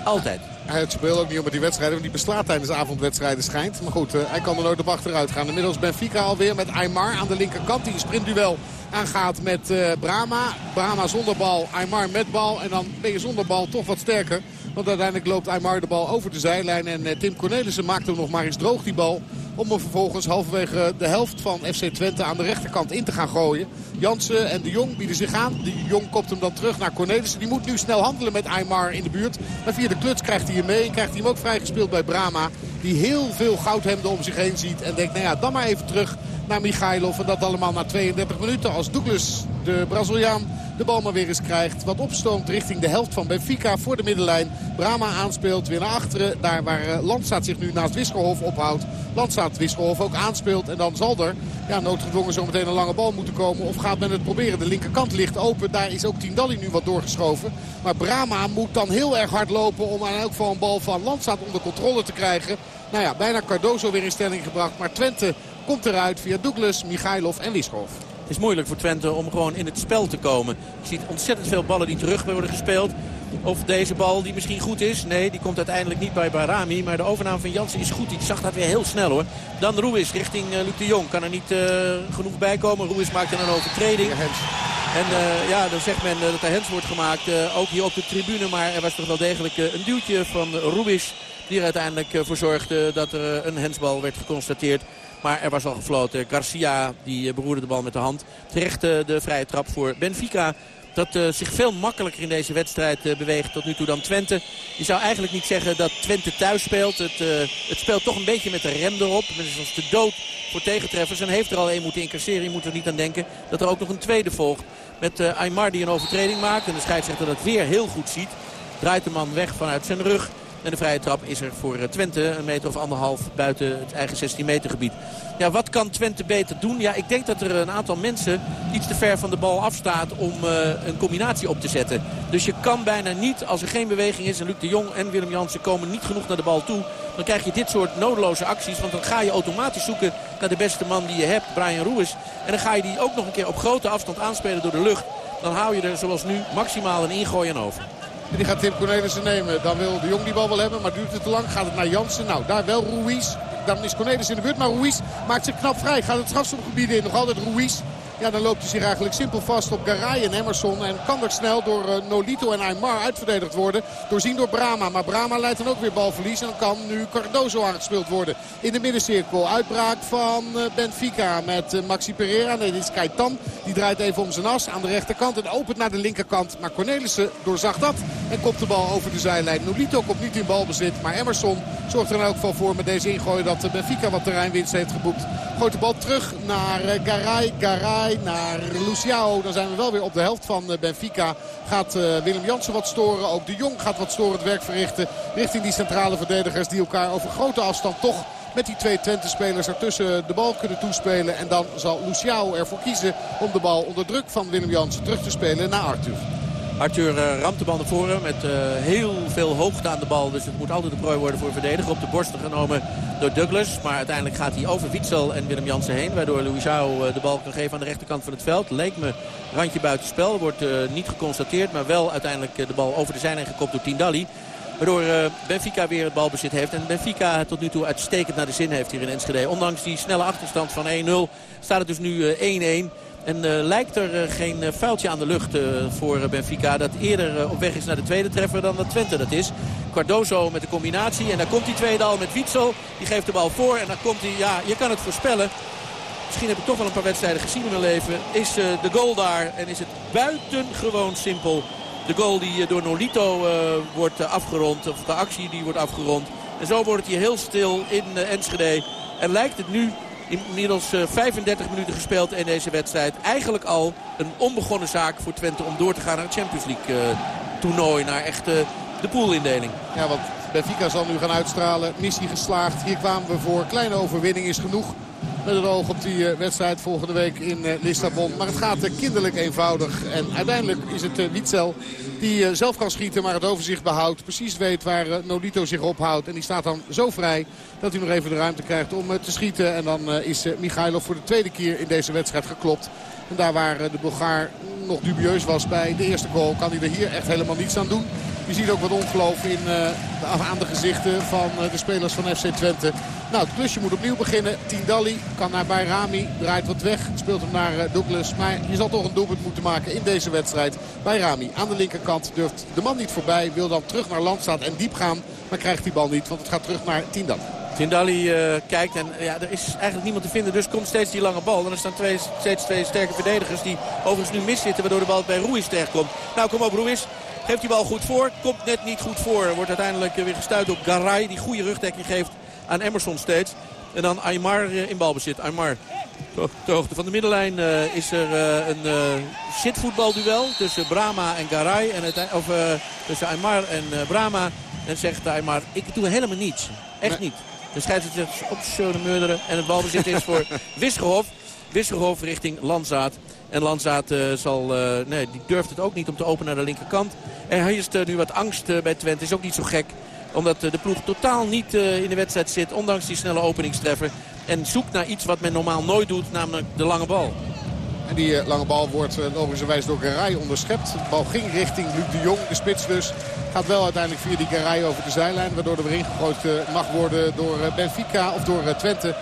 Altijd. Hij speelt ook niet op die wedstrijden, want die beslaat tijdens avondwedstrijden schijnt. Maar goed, hij kan er nooit op achteruit gaan. Inmiddels Benfica alweer met Aymar aan de linkerkant. Die een sprintduel aangaat met uh, Brama. Brama zonder bal, Aymar met bal. En dan ben je zonder bal toch wat sterker. Want uiteindelijk loopt Aymar de bal over de zijlijn. En uh, Tim Cornelissen maakt hem nog maar eens droog die bal. Om hem vervolgens halverwege de helft van FC Twente aan de rechterkant in te gaan gooien. Jansen en de Jong bieden zich aan. De Jong kopt hem dan terug naar Cornelissen. Die moet nu snel handelen met Aymar in de buurt. Maar via de kluts krijgt hij hem mee. Krijgt hij hem ook vrijgespeeld bij Brama. Die heel veel goudhemden om zich heen ziet. En denkt, nou ja, dan maar even terug naar Michailov. En dat allemaal na 32 minuten. Als Douglas, de Braziliaan, de bal maar weer eens krijgt. Wat opstoomt richting de helft van Benfica voor de middenlijn. Brama aanspeelt weer naar achteren. Daar waar Landstaat zich nu naast Wisselhof ophoudt. Landstaat Wisselhof ook aanspeelt. En dan zal er ja, noodgedwongen zometeen een lange bal moeten komen. Of gaat men het proberen. De linkerkant ligt open. Daar is ook Tindalli nu wat doorgeschoven. Maar Brama moet dan heel erg hard lopen om aan elk geval een bal van Landstaat onder controle te krijgen. Nou ja, bijna Cardozo weer in stelling gebracht. Maar Twente komt eruit via Douglas, Michailov en Wischhoff. Het is moeilijk voor Twente om gewoon in het spel te komen. Je ziet ontzettend veel ballen die terug worden gespeeld. Of deze bal die misschien goed is. Nee, die komt uiteindelijk niet bij Barami. Maar de overname van Jansen is goed. Die zag dat weer heel snel hoor. Dan Ruiz richting uh, Luc de Jong. Kan er niet uh, genoeg bij komen. Ruiz maakt dan een overtreding. En uh, ja, dan zegt men dat er hens wordt gemaakt. ook hier op de tribune. Maar er was toch wel degelijk een duwtje van Ruiz. Die er uiteindelijk voor zorgde dat er een hensbal werd geconstateerd. Maar er was al gefloten. Garcia die beroerde de bal met de hand. Terecht de vrije trap voor Benfica. Dat uh, zich veel makkelijker in deze wedstrijd beweegt tot nu toe dan Twente. Je zou eigenlijk niet zeggen dat Twente thuis speelt. Het, het speelt toch een beetje met de rem erop. Men is als de dood voor tegentreffers. En heeft er al één moeten incasseren. Je moet er niet aan denken dat er ook nog een tweede volgt. Met Aymar die een overtreding maakt. En de scheidsrechter dat weer heel goed ziet. Draait de man weg vanuit zijn rug. En de vrije trap is er voor eh, Twente. Een meter of anderhalf buiten het eigen 16 meter gebied. Ja, wat kan Twente beter doen? Ja, ik denk dat er een aantal mensen iets te ver van de bal afstaat om uh, een combinatie op te zetten. Dus je kan bijna niet, als er geen beweging is... en Luc de Jong en Willem Jansen komen niet genoeg naar de bal toe... dan krijg je dit soort nodeloze acties. Want dan ga je automatisch zoeken naar de beste man die je hebt, Brian Ruiz. En dan ga je die ook nog een keer op grote afstand aanspelen door de lucht. Dan hou je er zoals nu maximaal een ingooi aan over. En die gaat Tim Cornelissen nemen. Dan wil de Jong die bal wel hebben, maar duurt het te lang. Gaat het naar Jansen. Nou, daar wel Ruiz. Dan is Cornelis in de buurt, maar Ruiz maakt zich knap vrij. Gaat het strafstopgebied in. Nog altijd Ruiz. Ja, dan loopt hij zich eigenlijk simpel vast op Garay en Emerson. En kan er snel door uh, Nolito en Aymar uitverdedigd worden. Doorzien door Brama. Maar Brama leidt dan ook weer balverlies. En dan kan nu Cardozo aangespeeld worden. In de middencirkel. Uitbraak van uh, Benfica met uh, Maxi Pereira. Nee, dit is Kaitan. Die draait even om zijn as aan de rechterkant. En opent naar de linkerkant. Maar Cornelissen doorzag dat. En komt de bal over de zijlijn. Nolito komt niet in balbezit. Maar Emerson zorgt er in elk geval voor met deze ingooi dat Benfica wat terreinwinst heeft geboekt. Gooit de bal terug naar Garay. Garay naar Luciao. Dan zijn we wel weer op de helft van Benfica. Gaat Willem Jansen wat storen. Ook de Jong gaat wat storend werk verrichten. Richting die centrale verdedigers die elkaar over grote afstand toch met die twee Twente-spelers ertussen de bal kunnen toespelen. En dan zal Luciao ervoor kiezen om de bal onder druk van Willem Jansen terug te spelen naar Arthur. Arthur uh, ramt de bal naar voren met uh, heel veel hoogte aan de bal. Dus het moet altijd de prooi worden voor een verdediger. Op de borsten genomen door Douglas. Maar uiteindelijk gaat hij over Witzel en Willem Jansen heen. Waardoor Louisao uh, de bal kan geven aan de rechterkant van het veld. Leek me randje buitenspel. Wordt niet geconstateerd. Maar wel uiteindelijk de bal over de zijlijn gekopt door Tindalli. Waardoor Benfica weer het balbezit heeft. En Benfica tot nu toe uitstekend naar de zin heeft hier in Enschede. Ondanks die snelle achterstand van 1-0 staat het dus nu 1-1. En uh, lijkt er uh, geen uh, vuiltje aan de lucht voor Benfica. Dat eerder op weg is naar de tweede treffer dan dat Twente dat is. Cardozo met de combinatie. En daar komt die tweede al met Witzel. Die geeft de bal voor. En dan komt hij, ja, je kan het voorspellen. Misschien heb ik toch wel een paar wedstrijden gezien in mijn leven. Is de goal daar en is het buitengewoon simpel. De goal die door Nolito wordt afgerond. Of de actie die wordt afgerond. En zo wordt het hier heel stil in Enschede. En lijkt het nu Inmiddels 35 minuten gespeeld in deze wedstrijd. Eigenlijk al een onbegonnen zaak voor Twente om door te gaan naar het Champions League toernooi. Naar echt de poolindeling. Ja, want Benfica zal nu gaan uitstralen. Missie geslaagd. Hier kwamen we voor. Kleine overwinning is genoeg. Met het oog op die wedstrijd volgende week in Lissabon. Maar het gaat kinderlijk eenvoudig. En uiteindelijk is het Witzel die zelf kan schieten, maar het overzicht behoudt. Precies weet waar Nolito zich ophoudt. En die staat dan zo vrij dat hij nog even de ruimte krijgt om te schieten. En dan is Michailov voor de tweede keer in deze wedstrijd geklopt. En daar waar de Bulgaar nog dubieus was bij de eerste goal... kan hij er hier echt helemaal niets aan doen. Je ziet ook wat ongeloof in, uh, aan de gezichten van uh, de spelers van FC Twente. Nou, het klusje moet opnieuw beginnen. Tindalli kan naar Bayrami, draait wat weg, speelt hem naar Douglas. Maar je zal toch een doelpunt moeten maken in deze wedstrijd. Bayrami aan de linkerkant durft de man niet voorbij, wil dan terug naar Landstaat en diep gaan. Maar krijgt die bal niet, want het gaat terug naar Tindalli. Tindalli uh, kijkt en ja, er is eigenlijk niemand te vinden. Dus komt steeds die lange bal. En er staan twee, steeds twee sterke verdedigers die overigens nu miszitten. Waardoor de bal bij Ruiz terechtkomt. Nou, kom op Ruiz. Geeft die bal goed voor. Komt net niet goed voor. Wordt uiteindelijk weer gestuurd op Garay. Die goede rugdekking geeft aan Emerson steeds. En dan Aymar in balbezit. Aymar de hoogte van de middenlijn uh, is er uh, een uh, zitvoetbalduel tussen Brama en Garay. En het, of tussen Aymar en Brama. En zegt Aymar, ik doe helemaal niets. Echt niet. De scheidsrechter zegt op schöne murderen. En het balbezit is voor Wisgerhof. Wisgerhof richting Landzaat. En Landzaat uh, zal, uh, nee, die durft het ook niet om te openen naar de linkerkant. Er heerst uh, nu wat angst bij Twente. Is ook niet zo gek. Omdat de ploeg totaal niet in de wedstrijd zit. Ondanks die snelle openingstreffer. En zoekt naar iets wat men normaal nooit doet. Namelijk de lange bal. En die lange bal wordt logischerwijs door Garay onderschept. De bal ging richting Luc de Jong, de spits dus. Gaat wel uiteindelijk via die Garay over de zijlijn. Waardoor er weer ingegooid mag worden door Benfica of door Twente.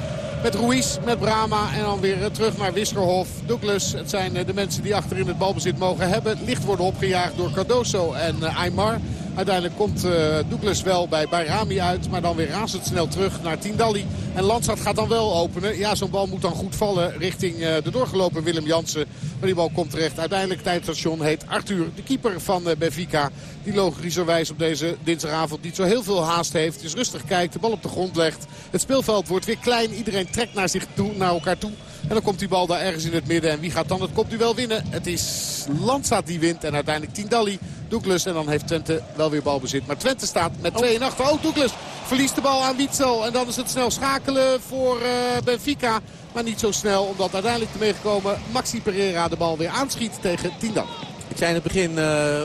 Met Ruiz, met Brama en dan weer terug naar Wiskerhof. Douglas, het zijn de mensen die achterin het balbezit mogen hebben. Licht worden opgejaagd door Cardoso en Aymar. Uiteindelijk komt uh, Douglas wel bij Bayrami uit. Maar dan weer razendsnel terug naar Tindalli. En Landstad gaat dan wel openen. Ja, zo'n bal moet dan goed vallen richting uh, de doorgelopen Willem Jansen. Maar die bal komt terecht. Uiteindelijk tijdstation heet Arthur, de keeper van uh, Benfica. Die logischerwijs op deze dinsdagavond niet zo heel veel haast heeft. Dus rustig kijkt, de bal op de grond legt. Het speelveld wordt weer klein. Iedereen trekt naar, zich toe, naar elkaar toe. En dan komt die bal daar ergens in het midden. En wie gaat dan het kopduel winnen? Het is Landstad die wint. En uiteindelijk Tindalli, Douglas. En dan heeft Twente wel weer balbezit. Maar Twente staat met 2 in achter. Oh, Douglas verliest de bal aan Witzel. En dan is het snel schakelen voor uh, Benfica. Maar niet zo snel, omdat uiteindelijk te meegekomen Maxi Pereira de bal weer aanschiet tegen Tindalli. Ik zei in het begin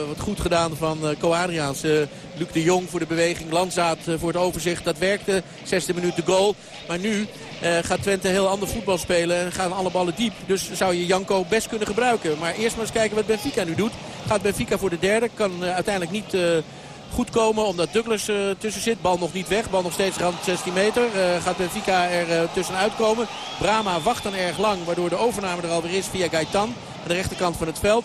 wat goed gedaan van uh, Co Adriaans. Luc de Jong voor de beweging. Landzaat voor het overzicht. Dat werkte. Zesde minuut de goal. Maar nu gaat Twente heel ander voetbal spelen. En gaan alle ballen diep. Dus zou je Janko best kunnen gebruiken. Maar eerst maar eens kijken wat Benfica nu doet. Gaat Benfica voor de derde. Kan uiteindelijk niet goed komen. Omdat Douglas uh, tussen zit. Bal nog niet weg. Bal nog steeds rand 16 meter. Uh, gaat Benfica er uh, tussenuit komen. Brama wacht dan erg lang. Waardoor de overname er alweer is via Gaetan. Aan de rechterkant van het veld.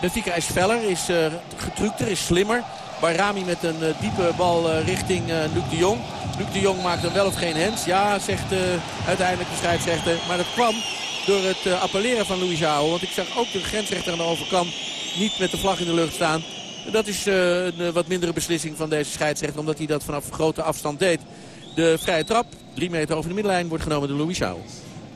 Benfica is feller. Is getrukter. Is slimmer. Bayrami met een diepe bal richting Luc de Jong. Luc de Jong maakt dan wel of geen hands. Ja, zegt uiteindelijk de scheidsrechter. Maar dat kwam door het appelleren van Louis Jao. Want ik zag ook de grensrechter aan de overkant niet met de vlag in de lucht staan. Dat is uh, een wat mindere beslissing van deze scheidsrechter. Omdat hij dat vanaf grote afstand deed. De vrije trap, drie meter over de middenlijn, wordt genomen door Louis Schouw.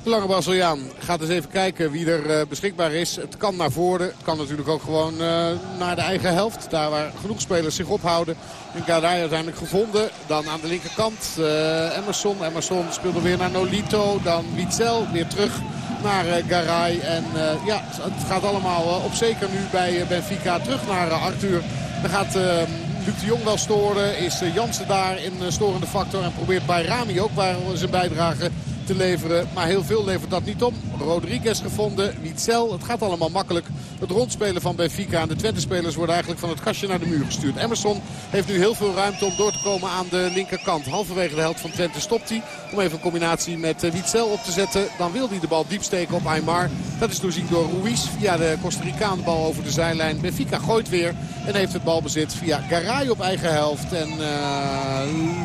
De lange Braziliaan gaat eens even kijken wie er uh, beschikbaar is. Het kan naar voren. Het kan natuurlijk ook gewoon uh, naar de eigen helft. Daar waar genoeg spelers zich ophouden. En Garay uiteindelijk gevonden. Dan aan de linkerkant uh, Emerson. Emerson speelde weer naar Nolito. Dan Witzel weer terug naar Garay. En ja, het gaat allemaal op zeker nu bij Benfica terug naar Arthur. Dan gaat Luc de Jong wel storen. Is Jansen daar in storende factor. En probeert bij Rami ook waar zijn bijdrage te leveren. Maar heel veel levert dat niet om. Rodriguez gevonden, Witzel. Het gaat allemaal makkelijk. Het rondspelen van Benfica en de Twente-spelers worden eigenlijk van het kastje naar de muur gestuurd. Emerson heeft nu heel veel ruimte om door te komen aan de linkerkant. Halverwege de helft van Twente stopt hij. Om even een combinatie met eh, Witzel op te zetten. Dan wil hij de bal diep steken op Aymar. Dat is doorzien door Ruiz via de Costa Ricaan bal over de zijlijn. Benfica gooit weer en heeft het balbezit via Garay op eigen helft. En uh,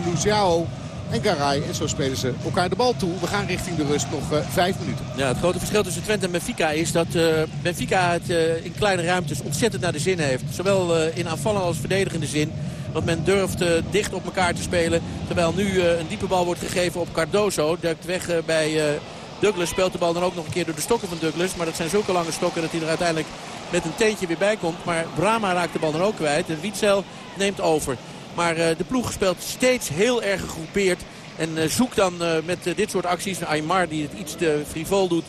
Luciao en Garay. En zo spelen ze elkaar de bal toe. We gaan richting de rust nog uh, vijf minuten. Ja, het grote verschil tussen Twente en Benfica is dat uh, Benfica het uh, in kleine ruimtes ontzettend naar de zin heeft. Zowel in aanvallen als verdedigende zin. Want men durft dicht op elkaar te spelen. Terwijl nu een diepe bal wordt gegeven op Cardoso. Duikt weg bij Douglas. Speelt de bal dan ook nog een keer door de stokken van Douglas. Maar dat zijn zulke lange stokken dat hij er uiteindelijk met een teentje weer bij komt. Maar Brama raakt de bal dan ook kwijt. En Wietzel neemt over. Maar uh, de ploeg speelt steeds heel erg gegroepeerd. En uh, zoekt dan uh, met dit soort acties, Aymar die het iets te frivol doet,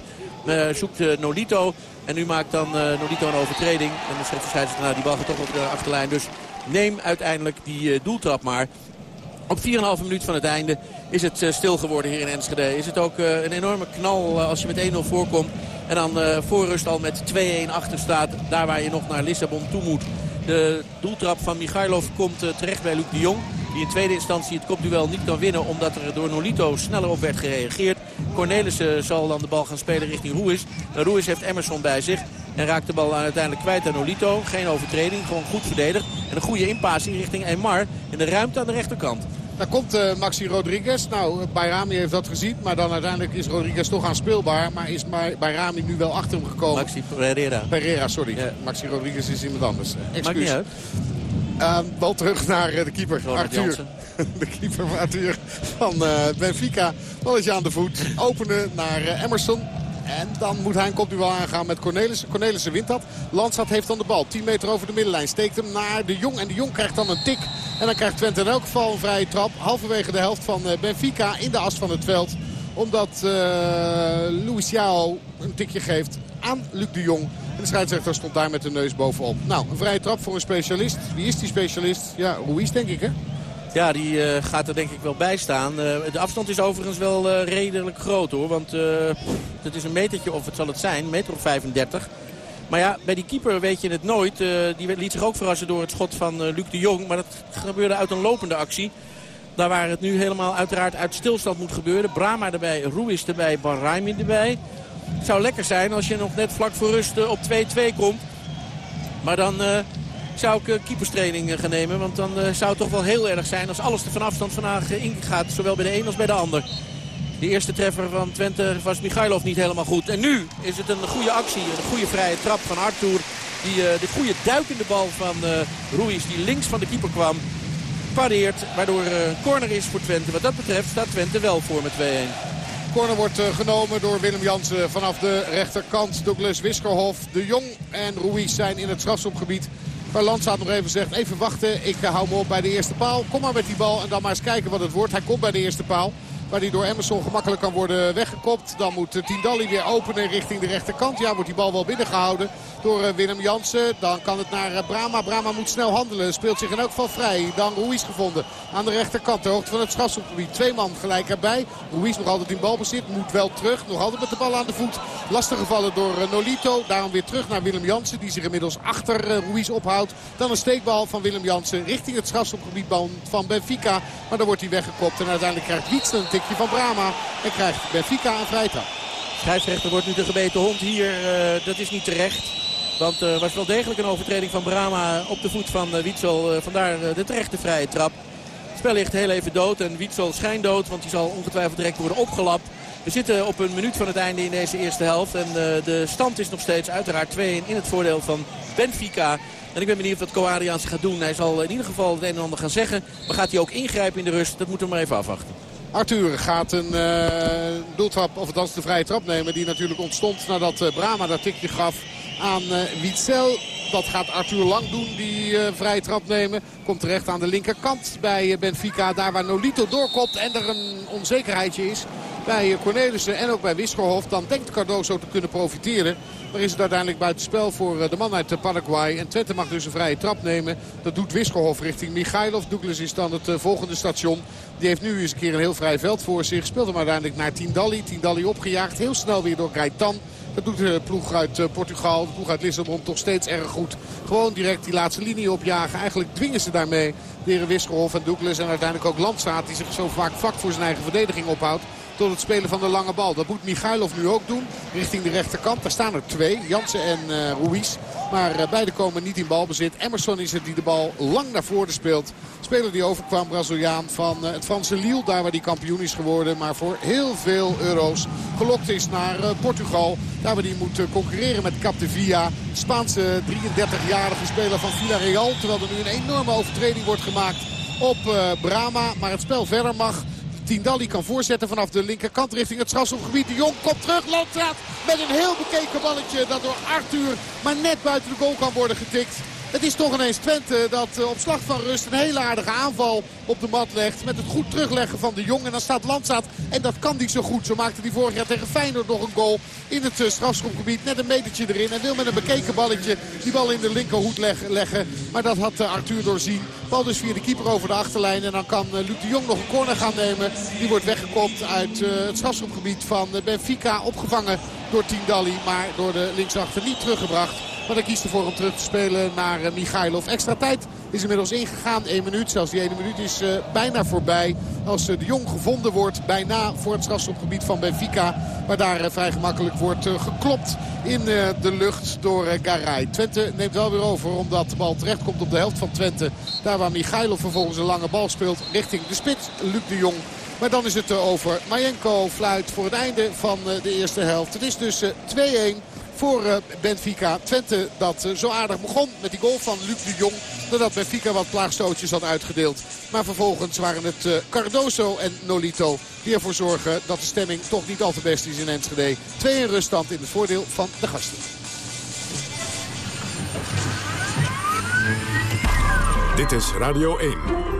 zoekt Nolito. En nu maakt dan Nolito een overtreding. En dan zegt de scheidsrechter, nou die bal gaat toch op de achterlijn. Dus neem uiteindelijk die doeltrap maar. Op 4,5 minuut van het einde is het stil geworden hier in Enschede. Is het ook een enorme knal als je met 1-0 voorkomt. En dan voor rust al met 2-1 achter staat. Daar waar je nog naar Lissabon toe moet. De doeltrap van Michailov komt eh, terecht bij Luc de Jong. Die in tweede instantie het kopduel niet kan winnen. Omdat er door Nolito sneller op werd gereageerd. Cornelissen zal dan de bal gaan spelen richting Ruiz. Ruiz heeft Emerson bij zich. En raakt de bal uiteindelijk kwijt aan Nolito. Geen overtreding, gewoon goed verdedigd. En een goede inpassing richting Aymar. In de ruimte aan de rechterkant. Daar komt uh, Maxi Rodriguez. Nou, Bayrami heeft dat gezien. Maar dan uiteindelijk is Rodriguez toch aanspeelbaar. Maar is Bayrami nu wel achter hem gekomen. Maxi Pereira. Pereira, sorry. Ja. Maxi Rodriguez is iemand anders. Excuus. Maakt niet uit. Uh, bal terug naar uh, de keeper, Robert Arthur. de keeper Arthur van uh, Benfica. Balletje aan de voet. Openen naar Emerson. En dan moet hij een kopduel aangaan met Cornelissen. Cornelissen wint dat. Landstad heeft dan de bal. 10 meter over de middenlijn. Steekt hem naar de Jong. En de Jong krijgt dan een tik. En dan krijgt Twente in elk geval een vrije trap. Halverwege de helft van eh, Benfica in de as van het veld. Omdat uh, Luis een tikje geeft aan Luc de Jong. En de scheidsrechter stond daar met de neus bovenop. Nou, een vrije trap voor een specialist. Wie is die specialist? Ja, Ruiz denk ik hè? Ja, die uh, gaat er denk ik wel bij staan. Uh, de afstand is overigens wel uh, redelijk groot hoor. Want het is een metertje of het zal het zijn. Meter of 35. Maar ja, bij die keeper weet je het nooit. die liet zich ook verrassen door het schot van Luc de Jong. Maar dat gebeurde uit een lopende actie. Daar waar het nu helemaal uiteraard uit stilstand moet gebeuren. Brama erbij, Ruiz erbij, Barraimi erbij. Het zou lekker zijn als je nog net vlak voor rust op 2-2 komt. Maar dan zou ik eh, keeperstraining eh, gaan nemen. Want dan eh, zou het toch wel heel erg zijn als alles er van afstand vandaag ingaat. Zowel bij de een als bij de ander. De eerste treffer van Twente was Michailov niet helemaal goed. En nu is het een goede actie. Een goede vrije trap van Arthur. Die de goede duikende bal van Ruiz die links van de keeper kwam. Pareert. Waardoor een corner is voor Twente. Wat dat betreft staat Twente wel voor met 2-1. Corner wordt genomen door Willem Jansen vanaf de rechterkant. Douglas Wiskerhof, De Jong en Ruiz zijn in het strafschopgebied. Waar Landsaat nog even zegt, even wachten. Ik hou me op bij de eerste paal. Kom maar met die bal en dan maar eens kijken wat het wordt. Hij komt bij de eerste paal. Waar die door Emerson gemakkelijk kan worden weggekopt. Dan moet Tindalli weer openen richting de rechterkant. Ja, wordt die bal wel binnengehouden door Willem Jansen. Dan kan het naar Brama. Brama moet snel handelen. Speelt zich in elk geval vrij. Dan Ruiz gevonden aan de rechterkant. De hoogte van het strafschopgebied. Twee man gelijk erbij. Ruiz nog altijd in balbezit. Moet wel terug. Nog altijd met de bal aan de voet. Lastig gevallen door Nolito. Daarom weer terug naar Willem Jansen. Die zich inmiddels achter Ruiz ophoudt. Dan een steekbal van Willem Jansen richting het strafschopgebied van Benfica. Maar dan wordt hij weggekopt. En uiteindelijk krijgt Wietsel een van Brama. En krijgt Benfica een vrijtrap. Scheidsrechter wordt nu de gebeten hond hier. Uh, dat is niet terecht. Want er uh, was wel degelijk een overtreding van Brama op de voet van uh, Wietsel. vandaar de terechte vrije trap. Het spel ligt heel even dood. En Wietsel schijndood. Want die zal ongetwijfeld direct worden opgelapt. We zitten op een minuut van het einde in deze eerste helft. En de stand is nog steeds uiteraard 2 in het voordeel van Benfica. En ik ben benieuwd wat Koariaans gaat doen. Hij zal in ieder geval het een en ander gaan zeggen. Maar gaat hij ook ingrijpen in de rust? Dat moeten we maar even afwachten. Arthur gaat een uh, doeltrap, of althans de vrije trap nemen. Die natuurlijk ontstond nadat uh, Brama dat tikje gaf aan uh, Witzel. Dat gaat Arthur Lang doen, die vrije trap nemen. Komt terecht aan de linkerkant bij Benfica. Daar waar Nolito doorkomt en er een onzekerheidje is bij Cornelissen en ook bij Wiskerhof. Dan denkt Cardoso te kunnen profiteren. Maar is het uiteindelijk buitenspel voor de man uit Paraguay. En Twente mag dus een vrije trap nemen. Dat doet Wiskerhof richting Michailov. Douglas is dan het volgende station. Die heeft nu eens een keer een heel vrij veld voor zich. Speelt hem uiteindelijk naar Tindalli. Tindalli opgejaagd. Heel snel weer door Gaetan. Dat doet de ploeg uit Portugal, de ploeg uit Lissabon toch steeds erg goed. Gewoon direct die laatste linie opjagen. Eigenlijk dwingen ze daarmee de heren en Douglas. En uiteindelijk ook Landstaat die zich zo vaak vlak voor zijn eigen verdediging ophoudt tot het spelen van de lange bal. Dat moet Michailov nu ook doen. Richting de rechterkant. Daar staan er twee. Jansen en uh, Ruiz. Maar uh, beide komen niet in balbezit. Emerson is het die de bal lang naar voren speelt. Speler die overkwam, Braziliaan van uh, het Franse Lille. Daar waar die kampioen is geworden. Maar voor heel veel euro's gelokt is naar Portugal. Daar waar hij moet concurreren met Capdevia. Spaanse 33-jarige speler van Villarreal. Terwijl er nu een enorme overtreding wordt gemaakt op Brama. Maar het spel verder mag. Tindalli kan voorzetten vanaf de linkerkant richting het strafschopgebied. De Jong komt terug. Landstraat met een heel bekeken balletje dat door Arthur maar net buiten de goal kan worden getikt. Het is toch ineens Twente dat eh, op slag van rust een hele aardige aanval op de mat legt. Met het goed terugleggen van de Jong. En dan staat Landzaat. En dat kan niet zo goed. Zo maakte hij vorig jaar tegen Feyenoord nog een goal in het eh, strafschopgebied. Net een metertje erin. En wil met een bekeken balletje die bal in de linkerhoed leggen. Maar dat had eh, Arthur doorzien. Bal dus via de keeper over de achterlijn. En dan kan Luc de Jong nog een corner gaan nemen. Die wordt weggekopt uit het strafschopgebied van Benfica. Opgevangen door Tindalli. Maar door de linksachter niet teruggebracht. Maar dan kiest ervoor om terug te spelen naar uh, Michailov. Extra tijd is inmiddels ingegaan. 1 minuut, zelfs die 1 minuut is uh, bijna voorbij. Als uh, de Jong gevonden wordt, bijna voor het strafschopgebied van Benfica. Maar daar vrij gemakkelijk wordt geklopt in de lucht door Garay. Twente neemt wel weer over omdat de bal terecht komt op de helft van Twente. Daar waar Michailov vervolgens een lange bal speelt richting de spits. Luc de Jong maar dan is het over. Majenko fluit voor het einde van de eerste helft. Het is dus 2-1 voor uh, Benfica. Twente dat uh, zo aardig begon met die goal van Luc de Jong. Nadat Benfica wat plaagstootjes had uitgedeeld. Maar vervolgens waren het uh, Cardoso en Nolito die ervoor zorgen dat de stemming toch niet al te best is in Enschede. 2 in ruststand in het voordeel van de gasten. Dit is Radio 1.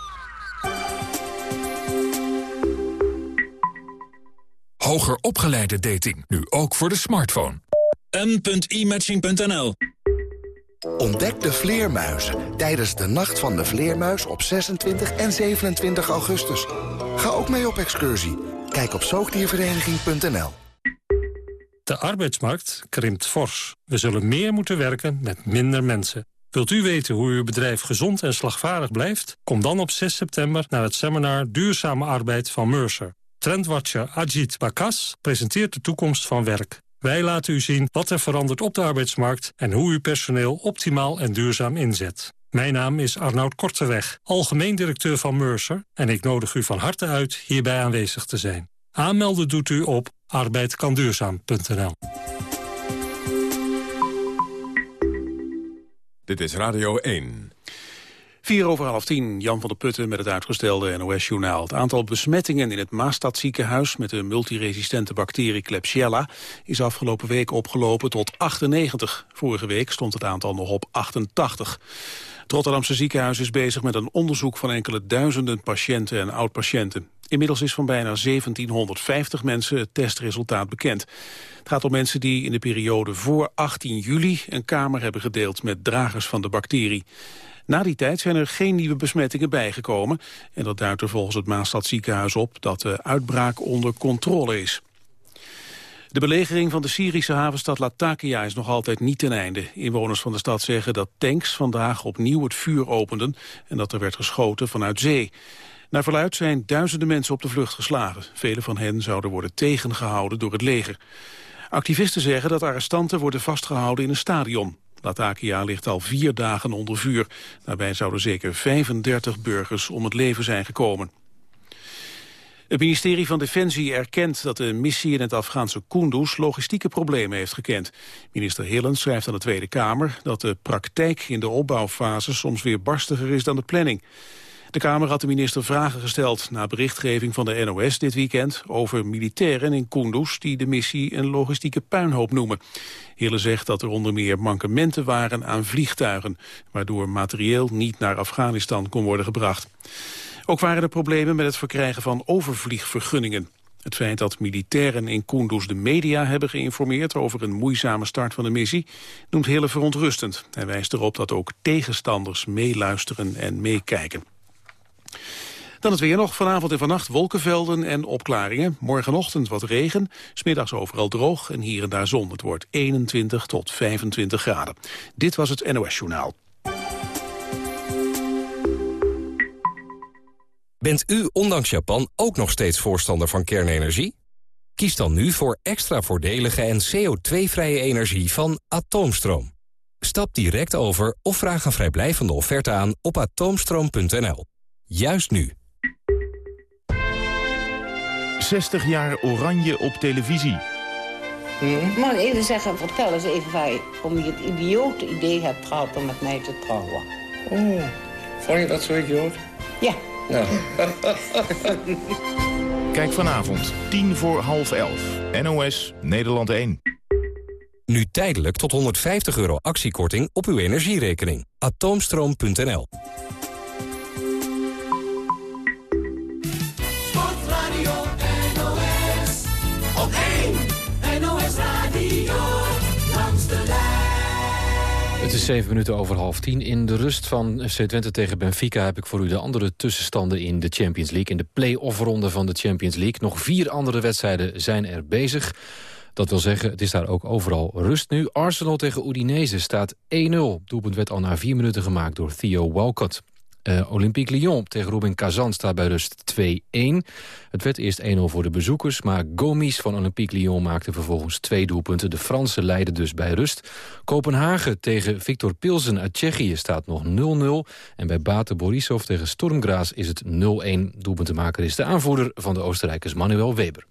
Hoger opgeleide dating, nu ook voor de smartphone. m.imatching.nl Ontdek de vleermuizen tijdens de Nacht van de Vleermuis op 26 en 27 augustus. Ga ook mee op excursie. Kijk op zoogdiervereniging.nl De arbeidsmarkt krimpt fors. We zullen meer moeten werken met minder mensen. Wilt u weten hoe uw bedrijf gezond en slagvaardig blijft? Kom dan op 6 september naar het seminar Duurzame Arbeid van Mercer. Trendwatcher Ajit Bakas presenteert de toekomst van werk. Wij laten u zien wat er verandert op de arbeidsmarkt... en hoe u personeel optimaal en duurzaam inzet. Mijn naam is Arnoud Korteweg, algemeen directeur van Mercer... en ik nodig u van harte uit hierbij aanwezig te zijn. Aanmelden doet u op arbeidkanduurzaam.nl. Dit is Radio 1. 4 over half tien, Jan van der Putten met het uitgestelde NOS-journaal. Het aantal besmettingen in het Maastadziekenhuis met de multiresistente bacterie Klebsiella is afgelopen week opgelopen tot 98. Vorige week stond het aantal nog op 88. Het Rotterdamse ziekenhuis is bezig met een onderzoek van enkele duizenden patiënten en oud-patiënten. Inmiddels is van bijna 1750 mensen het testresultaat bekend. Het gaat om mensen die in de periode voor 18 juli een kamer hebben gedeeld met dragers van de bacterie. Na die tijd zijn er geen nieuwe besmettingen bijgekomen. En dat duidt er volgens het Maastad ziekenhuis op dat de uitbraak onder controle is. De belegering van de Syrische havenstad Latakia is nog altijd niet ten einde. Inwoners van de stad zeggen dat tanks vandaag opnieuw het vuur openden... en dat er werd geschoten vanuit zee. Naar verluid zijn duizenden mensen op de vlucht geslagen. Vele van hen zouden worden tegengehouden door het leger. Activisten zeggen dat arrestanten worden vastgehouden in een stadion. Latakia ligt al vier dagen onder vuur. Daarbij zouden zeker 35 burgers om het leven zijn gekomen. Het ministerie van Defensie erkent dat de missie in het Afghaanse Kunduz logistieke problemen heeft gekend. Minister Hillen schrijft aan de Tweede Kamer dat de praktijk in de opbouwfase soms weer barstiger is dan de planning. De Kamer had de minister vragen gesteld na berichtgeving van de NOS dit weekend over militairen in Kunduz die de missie een logistieke puinhoop noemen. Hille zegt dat er onder meer mankementen waren aan vliegtuigen, waardoor materieel niet naar Afghanistan kon worden gebracht. Ook waren er problemen met het verkrijgen van overvliegvergunningen. Het feit dat militairen in Kunduz de media hebben geïnformeerd over een moeizame start van de missie noemt Hille verontrustend. Hij wijst erop dat ook tegenstanders meeluisteren en meekijken. Dan het weer nog. Vanavond en vannacht wolkenvelden en opklaringen. Morgenochtend wat regen. Smiddags overal droog en hier en daar zon. Het wordt 21 tot 25 graden. Dit was het NOS Journaal. Bent u ondanks Japan ook nog steeds voorstander van kernenergie? Kies dan nu voor extra voordelige en CO2-vrije energie van Atoomstroom. Stap direct over of vraag een vrijblijvende offerte aan op atoomstroom.nl. Juist nu. 60 jaar oranje op televisie. Hmm. Maar even zeggen, vertel eens even waar je, om je het idiote idee hebt gehad om met mij te trouwen. Oh, vond je dat zo idioot? Ja. Nou. Kijk vanavond, 10 voor half 11. NOS, Nederland 1. Nu tijdelijk tot 150 euro actiekorting op uw energierekening. Atoomstroom.nl Het is zeven minuten over half tien. In de rust van FC Twente tegen Benfica heb ik voor u de andere tussenstanden in de Champions League. In de play-off ronde van de Champions League. Nog vier andere wedstrijden zijn er bezig. Dat wil zeggen, het is daar ook overal rust nu. Arsenal tegen Udinese staat 1-0. Doelpunt werd al na vier minuten gemaakt door Theo Walcott. Uh, Olympique Lyon tegen Robin Kazan staat bij rust 2-1. Het werd eerst 1-0 voor de bezoekers, maar Gomis van Olympique Lyon maakte vervolgens twee doelpunten. De Fransen leiden dus bij rust. Kopenhagen tegen Victor Pilsen uit Tsjechië staat nog 0-0. En bij Bate Borisov tegen Stormgraas is het 0-1. Doelpuntenmaker is de aanvoerder van de Oostenrijkers Manuel Weber.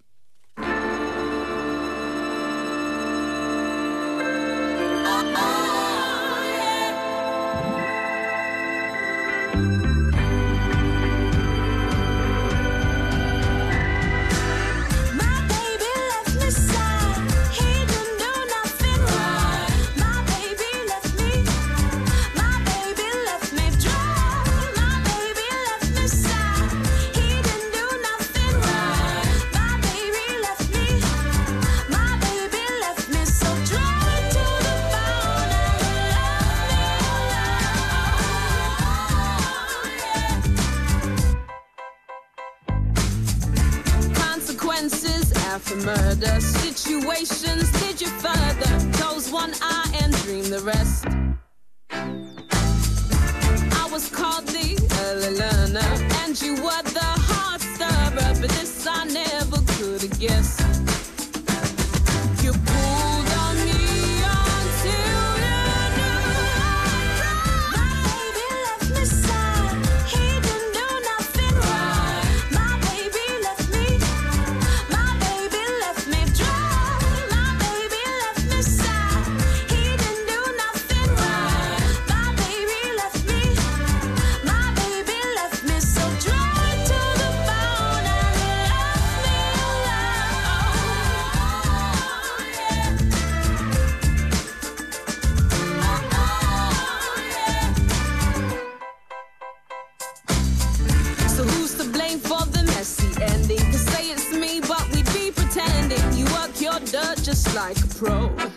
Like a pro.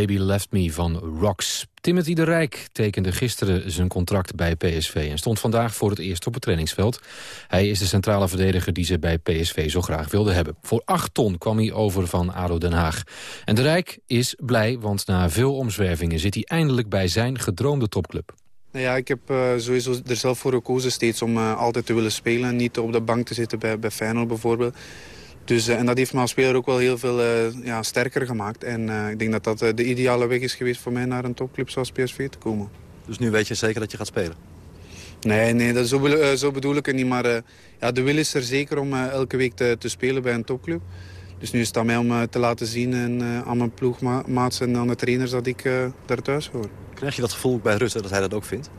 Baby Left Me van Rocks. Timothy de Rijk tekende gisteren zijn contract bij PSV... en stond vandaag voor het eerst op het trainingsveld. Hij is de centrale verdediger die ze bij PSV zo graag wilden hebben. Voor 8 ton kwam hij over van ADO Den Haag. En de Rijk is blij, want na veel omzwervingen... zit hij eindelijk bij zijn gedroomde topclub. Nou ja, ik heb eh, sowieso er zelf voor gekozen steeds om eh, altijd te willen spelen... en niet op de bank te zitten bij, bij Feyenoord bijvoorbeeld. Dus, eh, en dat heeft me als speler ook wel heel veel eh, ja, sterker gemaakt. En eh, ik denk dat dat de ideale weg is geweest voor mij naar een topclub zoals PSV te komen. Dus nu weet je zeker dat je gaat spelen? Nee, nee dat, zo, zo bedoel ik het niet. Maar ja, de wil is er zeker om elke week te, te spelen bij een topclub. Dus nu is het aan mij om te laten zien en, aan mijn ploegmaats en aan de trainers dat ik daar thuis hoor. Krijg je dat gevoel bij Rutte dat hij dat ook vindt?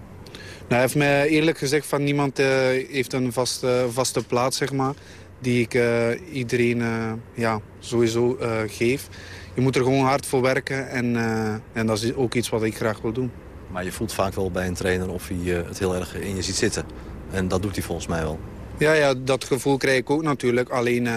Nou, hij heeft mij eerlijk gezegd van niemand heeft een vaste, vaste plaats, zeg maar. Die ik eh, iedereen eh, ja, sowieso eh, geef. Je moet er gewoon hard voor werken en, en dat is ook iets wat ik graag wil doen. Maar je voelt vaak wel bij een trainer of hij het heel erg in je ziet zitten. En dat doet hij volgens mij wel. Ja, ja, dat gevoel krijg ik ook natuurlijk. Alleen,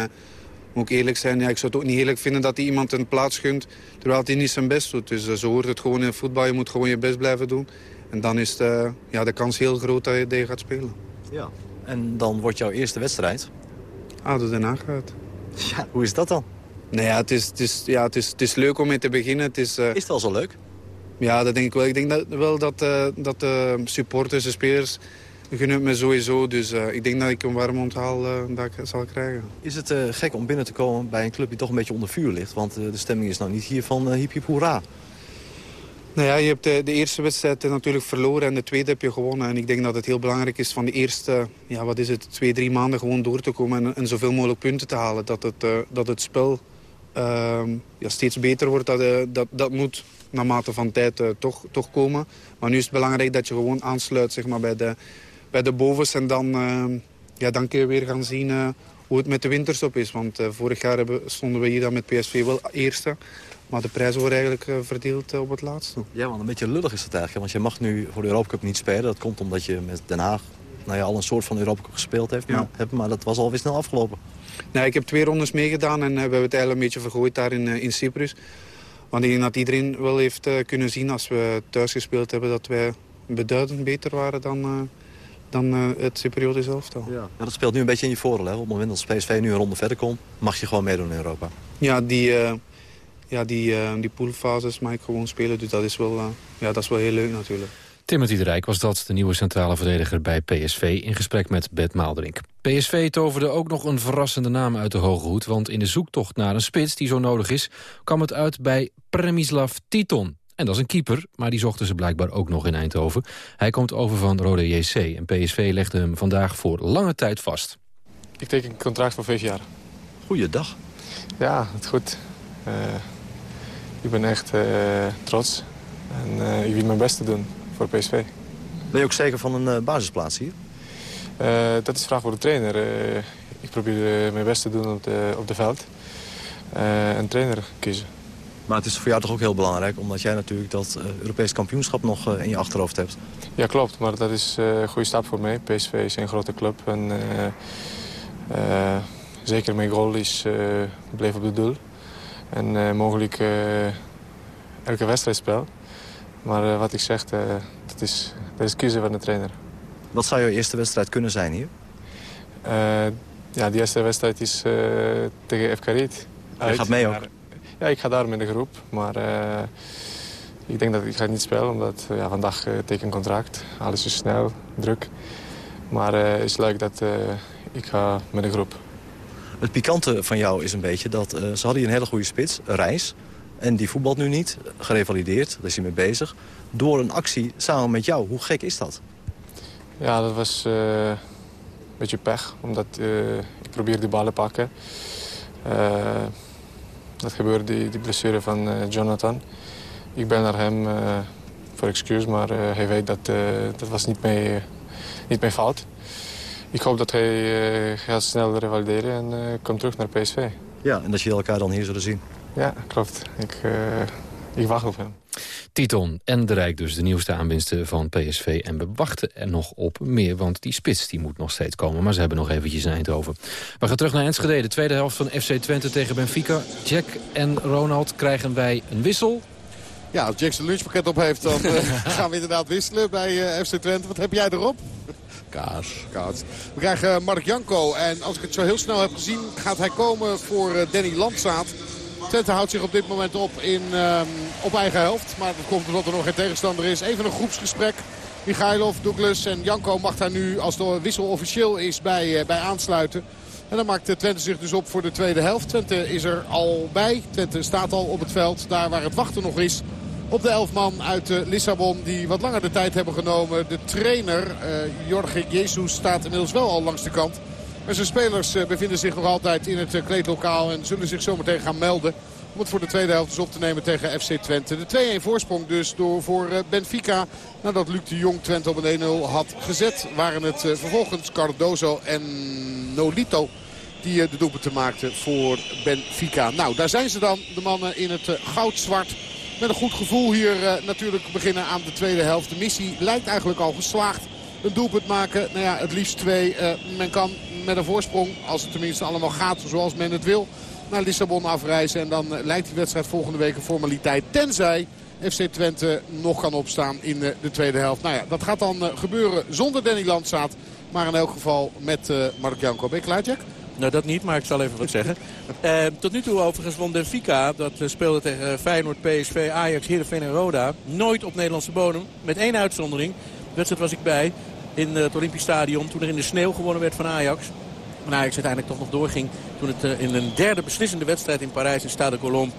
moet ik eerlijk zijn, ja, ik zou het ook niet eerlijk vinden dat hij iemand een plaats gunt... terwijl hij niet zijn best doet. Dus zo hoort het gewoon in voetbal. Je moet gewoon je best blijven doen. En dan is de, ja, de kans heel groot dat je, dat je gaat spelen. Ja. En dan wordt jouw eerste wedstrijd. ADO Den Haag uit. Ja, hoe is dat dan? Nou ja, het is, het is, ja, het is, het is leuk om mee te beginnen. Het is, eh, Is het al zo leuk? Ja, dat denk ik wel. Ik denk dat, wel dat, eh, dat de supporters, de spelers, gunnen me sowieso. Dus eh, ik denk dat ik een warm onthaal dat ik zal krijgen. Is het gek om binnen te komen bij een club die toch een beetje onder vuur ligt? Want de stemming is nou niet hier van uh, hiep hiep hoera. Nou ja, je hebt de, de eerste wedstrijd eh, natuurlijk verloren en de tweede heb je gewonnen. En ik denk dat het heel belangrijk is van de eerste, ja, wat is het, twee, drie maanden gewoon door te komen en, en zoveel mogelijk punten te halen. Dat het, eh, dat het spel ehm, ja, steeds beter wordt. Dat, eh, dat, dat moet naarmate van tijd eh, toch, toch komen. Maar nu is het belangrijk dat je gewoon aansluit zeg maar, bij, de, bij de bovens. En dan, ehm, ja, dan kun je weer gaan zien eh, hoe het met de winterstop is. Want eh, vorig jaar hebben, stonden we hier dan met PSV wel eerste. Maar de prijzen worden eigenlijk eh, verdeeld eh, op het laatste. Ja, want een beetje lullig is het eigenlijk. Want je mag nu voor de Europa Cup niet spelen. Dat komt omdat je met Den Haag nou ja, al een soort van Europa Cup gespeeld heeft. Maar, hebt, maar dat was alweer snel afgelopen. Nee, ik heb twee rondes meegedaan en eh, we hebben het eigenlijk een beetje vergooid daar in, in Cyprus. Want ik denk dat iedereen wel heeft kunnen zien als we thuis gespeeld hebben... dat wij beduidend beter waren dan, dan het Cypriotisch elftal. Ja. dat speelt nu een beetje in je voordeel. Hè? Op het moment dat PSV nu een ronde verder komt, mag je gewoon meedoen in Europa. Ja, die, ja, die, eh, die poolfases mag ik gewoon spelen. Dus dat is wel, eh, ja, dat is wel heel leuk natuurlijk. Timothy de Rijk was dat, de nieuwe centrale verdediger bij PSV... in gesprek met Bert Maalderink. PSV toverde ook nog een verrassende naam uit de hoge hoed... want in de zoektocht naar een spits die zo nodig is... kwam het uit bij Premislav Titon. En dat is een keeper, maar die zochten ze blijkbaar ook nog in Eindhoven. Hij komt over van Rode JC en PSV legde hem vandaag voor lange tijd vast. Ik teken een contract voor vijf jaar. Goeiedag. Ja, het goed. Eh, ik ben echt eh, trots. En eh, ik wil mijn best doen voor PSV. Ben je ook zeker van een eh, basisplaats hier? Dat is vraag voor de trainer. Ik probeer mijn best te doen op de, op de veld. Een trainer kiezen. Maar het is voor jou toch ook heel belangrijk... omdat jij natuurlijk dat eh, Europees kampioenschap nog in je achterhoofd hebt. Ja, klopt. Maar dat is een goede stap voor mij. PSV is een grote club. En, zeker mijn goal is, bleef op het doel. En eh, mogelijk eh, elke wedstrijd spel. Maar eh, wat ik zeg, dat, is, dat is kiezen van de trainer. Wat zou jouw eerste wedstrijd kunnen zijn hier? Ja, die eerste wedstrijd is tegen FK Riet. Je gaat mee ook? ja, ik ga daar met de groep. Maar ik denk dat ik ga niet spelen, omdat ja, vandaag uh, teken contract. Alles is snel, druk. Maar het is leuk dat ik ga met de groep. Het pikante van jou is een beetje dat eh, ze hadden een hele goede spits, Reis. En die voetbalt nu niet, gerevalideerd, daar is hij mee bezig. Door een actie samen met jou. Hoe gek is dat? Ja, dat was eh, een beetje pech, omdat eh, ik probeerde de ballen pakken. Dat gebeurde, die, die blessure van Jonathan. Ik ben naar hem voor excuus, maar hij weet dat dat was niet mijn, niet mijn fout. Ik hoop dat hij eh, gaat snel revalideren en eh, komt terug naar PSV. Ja, en dat jullie elkaar dan hier zullen zien. Ja, klopt. Ik, eh, ik wacht op hem. Titon en de Rijk dus de nieuwste aanwinsten van PSV. En we wachten er nog op meer, want die spits die moet nog steeds komen. Maar ze hebben nog eventjes in Eindhoven. We gaan terug naar Enschede. De tweede helft van FC Twente tegen Benfica. Jack en Ronald krijgen wij een wissel. Ja, als Jack zijn lunchpakket op heeft, dan eh, gaan we inderdaad wisselen bij eh, FC Twente. Wat heb jij erop? Kaas. Kaas. We krijgen Mark Janko. En als ik het zo heel snel heb gezien, gaat hij komen voor eh, Danny Landzaat. Twente houdt zich op dit moment op in, ehm, op eigen helft. Maar dat komt omdat er nog geen tegenstander is. Even een groepsgesprek. Michailov, Douglas en Janko mag daar nu, als de wissel officieel is, bij, eh, bij aansluiten. En dan maakt eh, Twente zich dus op voor de tweede helft. Twente is er al bij. Twente staat al op het veld. Daar waar het wachten nog is op de elf man uit eh, Lissabon die wat langer de tijd hebben genomen. De trainer, eh, Jorge Jesus, staat inmiddels wel al langs de kant. Maar zijn spelers eh, bevinden zich nog altijd in het kleedlokaal en zullen zich zometeen gaan melden. Om het voor de tweede helft dus op te nemen tegen FC Twente. De 2-1 voorsprong dus door voor Benfica. Nadat Luc de Jong Twente op een 1-0 had gezet. Waren het vervolgens Cardozo en Nolito die de doelpunten maakten voor Benfica. Nou, daar zijn ze dan, de mannen in het goudzwart. Met een goed gevoel hier eh, natuurlijk beginnen aan de tweede helft. De missie lijkt eigenlijk al geslaagd. Een doelpunt maken, nou ja, het liefst twee. Eh, men kan met een voorsprong, als het tenminste allemaal gaat zoals men het wil... naar Lissabon afreizen. En dan eh, lijkt die wedstrijd volgende week een formaliteit. Tenzij FC Twente nog kan opstaan in eh, de tweede helft. Nou ja, dat gaat dan gebeuren zonder Danny Landsaat. Maar in elk geval met Mark Janko. Jack? Nou, dat niet, maar ik zal even wat zeggen. Eh, tot nu toe overigens won Benfica, dat eh, speelde tegen Feyenoord, PSV, Ajax, Heerenveen en Roda. Nooit op Nederlandse bodem, met één uitzondering. De wedstrijd was ik bij in het Olympisch Stadion toen er in de sneeuw gewonnen werd van Ajax. En Ajax uiteindelijk toch nog doorging toen het eh, in een derde beslissende wedstrijd in Parijs in Stade Colombe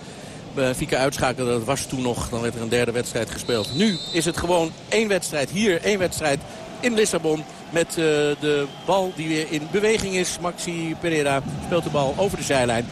Benfica uitschakelde. Dat was toen nog, dan werd er een derde wedstrijd gespeeld. Nu is het gewoon één wedstrijd hier, één wedstrijd in Lissabon. Met eh, de bal die weer in beweging is. Maxi Pereira speelt de bal over de zijlijn.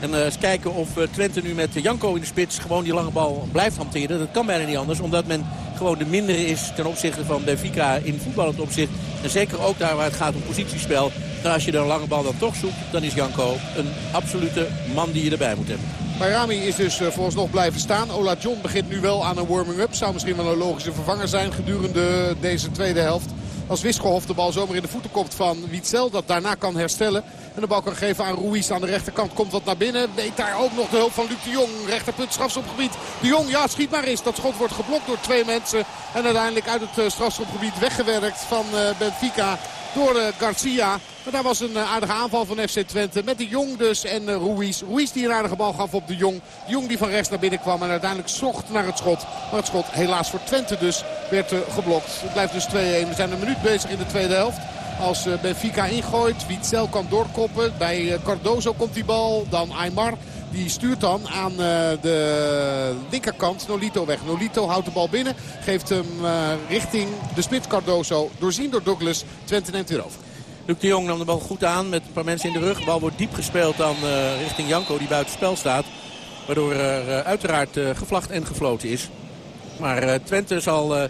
En eh, eens kijken of eh, Twente nu met Janko in de spits gewoon die lange bal blijft hanteren. Dat kan bijna niet anders, omdat men gewoon de mindere is ten opzichte van Benfica in voetballend opzicht. En zeker ook daar waar het gaat om positiespel. Nou, als je de lange bal dan toch zoekt, dan is Janko een absolute man die je erbij moet hebben. Bayrami is dus vooralsnog blijven staan. Ola John begint nu wel aan een warming-up. Zou misschien wel een logische vervanger zijn gedurende deze tweede helft. Als Wisselhof de bal zomaar in de voeten komt van Witzel. Dat daarna kan herstellen. En de bal kan geven aan Ruiz aan de rechterkant. Komt wat naar binnen. Weet daar ook nog de hulp van Luc de Jong. Rechterpunt strafschopgebied. De Jong, ja schiet maar eens. Dat schot wordt geblokt door twee mensen. En uiteindelijk uit het uh, strafschopgebied weggewerkt van uh, Benfica door uh, Garcia. Maar daar was een uh, aardige aanval van FC Twente. Met de Jong dus en uh, Ruiz. Ruiz die een aardige bal gaf op de Jong. De Jong die van rechts naar binnen kwam. En uiteindelijk zocht naar het schot. Maar het schot helaas voor Twente dus werd geblokt. Het blijft dus 2-1. We zijn een minuut bezig in de tweede helft. Als Benfica ingooit. Witzel kan doorkoppen. Bij Cardozo komt die bal. Dan Aymar. Die stuurt dan aan uh, de linkerkant Nolito weg. Nolito houdt de bal binnen. Geeft hem uh, richting de spits Cardozo. Doorzien door Douglas. Twente neemt weer over. Luc de Jong nam de bal goed aan met een paar mensen in de rug. De bal wordt diep gespeeld dan uh, richting Janko die buiten spel staat. Waardoor er uiteraard gevlacht en gefloten is. Maar Twente zal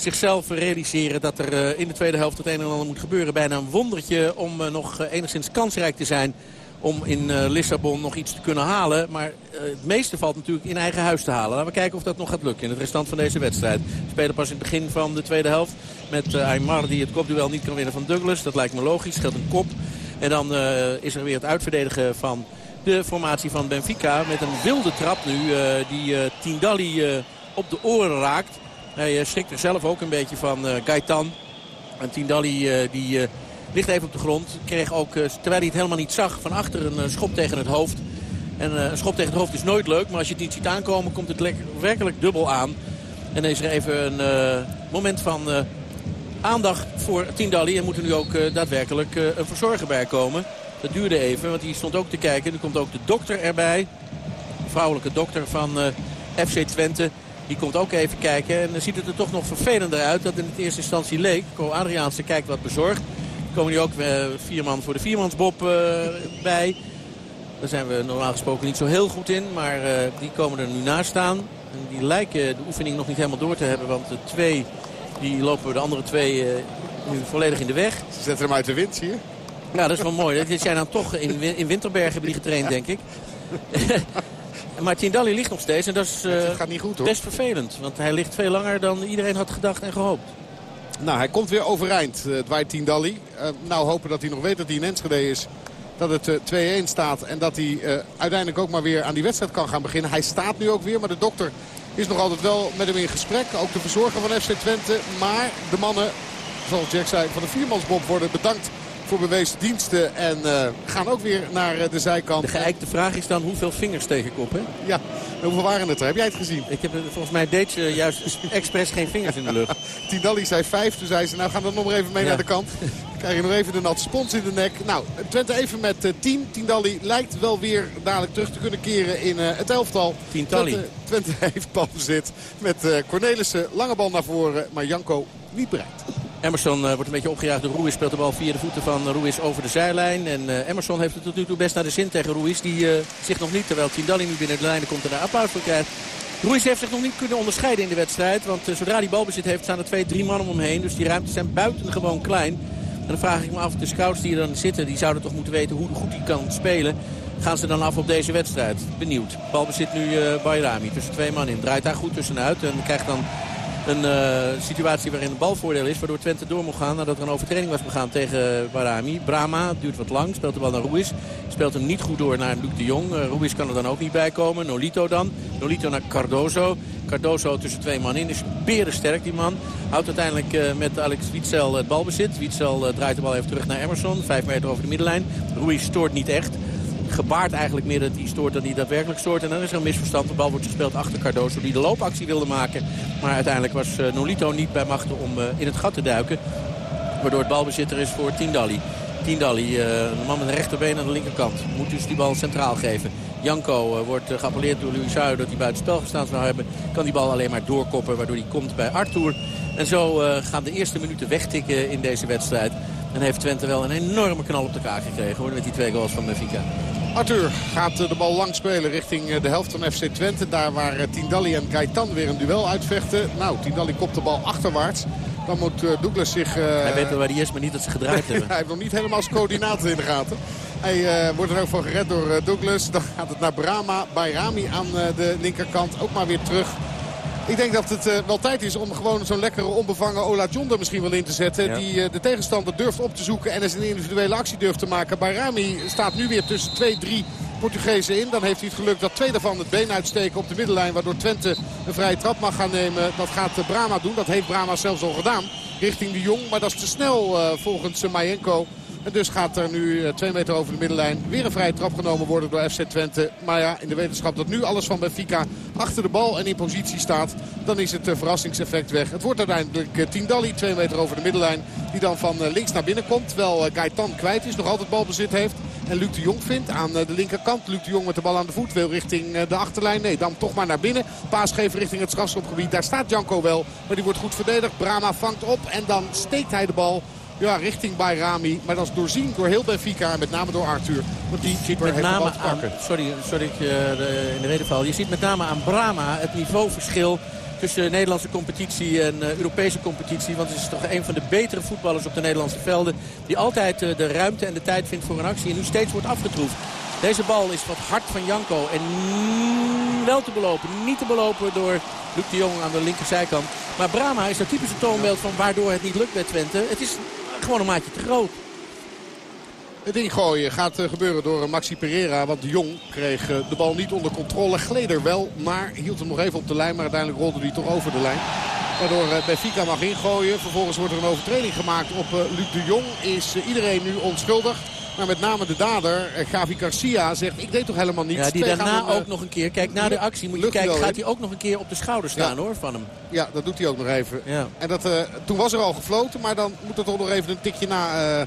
zichzelf realiseren dat er eh, in de tweede helft het een en ander moet gebeuren. Bijna een wondertje om eh, nog eh, enigszins kansrijk te zijn om in eh, Lissabon nog iets te kunnen halen. Maar eh, het meeste valt natuurlijk in eigen huis te halen. Laten we kijken of dat nog gaat lukken in het restant van deze wedstrijd. We spelen pas in het begin van de tweede helft met eh, Aymar die het kopduel niet kan winnen van Douglas. Dat lijkt me logisch, scheelt een kop. En dan is er weer het uitverdedigen van de formatie van Benfica. Met een wilde trap nu die Tindalli op de oren raakt. Hij schrikt er zelf ook een beetje van Gaetan. En Tindalli die, ligt even op de grond. Kreeg ook, eh, terwijl hij het helemaal niet zag, van achter een eh, schop tegen het hoofd. En eh, een schop tegen het hoofd is nooit leuk. Maar als je het niet ziet aankomen, komt het werkelijk dubbel aan. En dan is er even een moment van aandacht voor Tindalli. En moet nu ook daadwerkelijk een verzorger bij komen. Dat duurde even, want die stond ook te kijken. Nu komt ook de dokter erbij. De vrouwelijke dokter van FC Twente. Die komt ook even kijken. En dan ziet het er toch nog vervelender uit dat in het eerste instantie leek. Co Adriaanse kijkt wat bezorgd. Komen nu ook eh, vier man voor de viermansbob eh, bij. Daar zijn we normaal gesproken niet zo heel goed in. Maar eh, die komen er nu naast staan. En die lijken de oefening nog niet helemaal door te hebben. Want de twee, die lopen de andere twee nu volledig in de weg. Ze zetten hem uit de wind, zie je? Ja, dat is wel mooi. Dit zijn dan toch in, in Winterberg hebben die getraind, denk ik. maar Tindalli ligt nog steeds. En dat is gaat niet goed, hoor. best vervelend. Want hij ligt veel langer dan iedereen had gedacht en gehoopt. Nou, hij komt weer overeind, uh, Dwight Tindalli. Eh, nou, hopen dat hij nog weet dat hij in Enschede is. Dat het eh, 2-1 staat en dat hij uiteindelijk ook maar weer aan die wedstrijd kan gaan beginnen. Hij staat nu ook weer, maar de dokter is nog altijd wel met hem in gesprek. Ook de verzorger van FC Twente. Maar de mannen, zoals Jack zei, van de viermansbob worden bedankt voor bewezen diensten. En eh, gaan ook weer naar eh, de zijkant. De geëikte vraag is dan hoeveel vingers tegen ik op, hè? Ja, hoeveel waren het er? Heb jij het gezien? Ik heb, eh, volgens mij deed ze juist expres geen vingers in de lucht. Tindalli zei vijf, toen zei ze, nou gaan we nog maar even mee Ja. naar de kant. Dan krijg je nog even de natte spons in de nek. Nou, Twente even met eh, 10. Tindalli lijkt wel weer dadelijk terug te kunnen keren in het elftal. Tientalli. Twente, Twente heeft balbezit met Cornelissen. Lange bal naar voren, maar Janko niet bereikt. Emerson eh, wordt een beetje opgejaagd door Ruiz. Speelt de bal via de voeten van Ruiz over de zijlijn. En eh, Emerson heeft het tot nu toe best naar de zin tegen Ruiz. Die eh, zich nog niet, terwijl Tindalli nu binnen de lijnen komt en daar applaus voor krijgt. Ruiz heeft zich nog niet kunnen onderscheiden in de wedstrijd. Want zodra hij balbezit heeft staan er twee, drie man om hem heen. Dus die ruimtes zijn buitengewoon klein. En dan vraag ik me af, de scouts die er dan zitten... die zouden toch moeten weten hoe goed hij kan spelen. Gaan ze dan af op deze wedstrijd? Benieuwd. Balbezit nu eh Bayrami tussen twee man in. Draait daar goed tussenuit en krijgt dan een eh, situatie waarin een balvoordeel is. Waardoor Twente door moet gaan nadat er een overtreding was begaan tegen Barami. Brama duurt wat lang. Speelt de bal naar Ruiz. Speelt hem niet goed door naar Luc de Jong. Uh, Ruiz kan er dan ook niet bij komen. Nolito dan. Nolito naar Cardozo. Cardozo tussen twee man in. Is berensterk die man. Houdt uiteindelijk uh, met Alex Wietsel het balbezit. Wietsel uh, draait de bal even terug naar Emerson. Vijf meter over de middenlijn. Ruiz stoort niet echt gebaart eigenlijk meer dat hij stoort dan hij daadwerkelijk stoort. En dan is er een misverstand. De bal wordt gespeeld achter Cardoso die de loopactie wilde maken. Maar uiteindelijk was uh, Nolito niet bij machten om uh, in het gat te duiken. Waardoor het balbezitter is voor Tindalli. Tindalli, een man met een rechterbeen aan de linkerkant. Moet dus die bal centraal geven. Janko wordt geappelleerd door Louis Zuider dat hij buiten spel gestaan zou hebben. Kan die bal alleen maar doorkoppen waardoor hij komt bij Arthur. En zo gaan de eerste minuten wegtikken in deze wedstrijd. En heeft Twente wel een enorme knal op de kaak gekregen hoor, met die twee goals van Benfica. Arthur gaat de bal lang spelen richting de helft van FC Twente. Daar waar Tindalli en Gaetan weer een duel uitvechten. Nou, Tindalli kopt de bal achterwaarts. Dan moet Douglas zich... Uh... Hij weet wel waar hij is, maar niet dat ze gedraaid hebben. hij heeft nog niet helemaal zijn coördinaten in de gaten. Hij uh, wordt er ook van gered door Douglas. Dan gaat het naar Brama. Bayrami aan de linkerkant. Ook maar weer terug. Ik denk dat het uh, wel tijd is om gewoon zo'n lekkere onbevangen Ola John er misschien wel in te zetten. Ja. Die uh, de tegenstander durft op te zoeken en eens een individuele actie durft te maken. Bayrami staat nu weer tussen 2, 3 Portugezen in. Dan heeft hij het geluk dat twee daarvan het been uitsteken op de middenlijn. Waardoor Twente een vrije trap mag gaan nemen. Dat gaat uh, Brama doen. Dat heeft Brama zelfs al gedaan richting de Jong. Maar dat is te snel uh, volgens Mayenko. En dus gaat er nu uh, twee meter over de middenlijn weer een vrije trap genomen worden door FC Twente. Maar ja, in de wetenschap dat nu alles van Benfica achter de bal en in positie staat. Dan is het uh, verrassingseffect weg. Het wordt uiteindelijk uh, Tindalli, twee meter over de middenlijn. Die dan van links naar binnen komt. Terwijl Gaetan kwijt is, nog altijd balbezit heeft. En Luc de Jong vindt aan de linkerkant. Luc de Jong met de bal aan de voet wil richting de achterlijn. Nee, dan toch maar naar binnen. Paas richting het strafschopgebied. Daar staat Janko wel. Maar die wordt goed verdedigd. Brama vangt op en dan steekt hij de bal ja, richting Bayrami. Maar dat is doorzien door heel Benfica en met name door Arthur. Want die keeper met heeft name aan, Sorry, sorry ik uh, de, in de reden val. Je ziet met name aan Brama het niveauverschil tussen de Nederlandse competitie en uh, Europese competitie. Want het is toch een van de betere voetballers op de Nederlandse velden. Die altijd uh, de ruimte en de tijd vindt voor een actie. En nu steeds wordt afgetroefd. Deze bal is wat hard van Janko. En wel te belopen. Niet te belopen door Luc de Jong aan de linkerzijkant. Maar Brama is dat typische toonbeeld van waardoor het niet lukt bij Twente. Het is gewoon een maatje te groot. Het ingooien gaat uh, gebeuren door Maxi Pereira. Want de Jong kreeg uh, de bal niet onder controle. Gleed er wel, maar hield hem nog even op de lijn. Maar uiteindelijk rolde hij toch over de lijn. Waardoor Benfica mag ingooien. Vervolgens wordt er een overtreding gemaakt op Luc de Jong. Is iedereen nu onschuldig. Maar met name de dader, Gavi Garcia, zegt ik deed toch helemaal niets. Ja, die daarna ook nog een keer. Kijk, na de actie moet je kijken, gaat hij ook nog een keer op de schouder staan ja. hoor, van hem. Ja, dat doet hij ook nog even. Ja. En dat, toen was er al gefloten, maar dan moet er toch nog even een tikje na...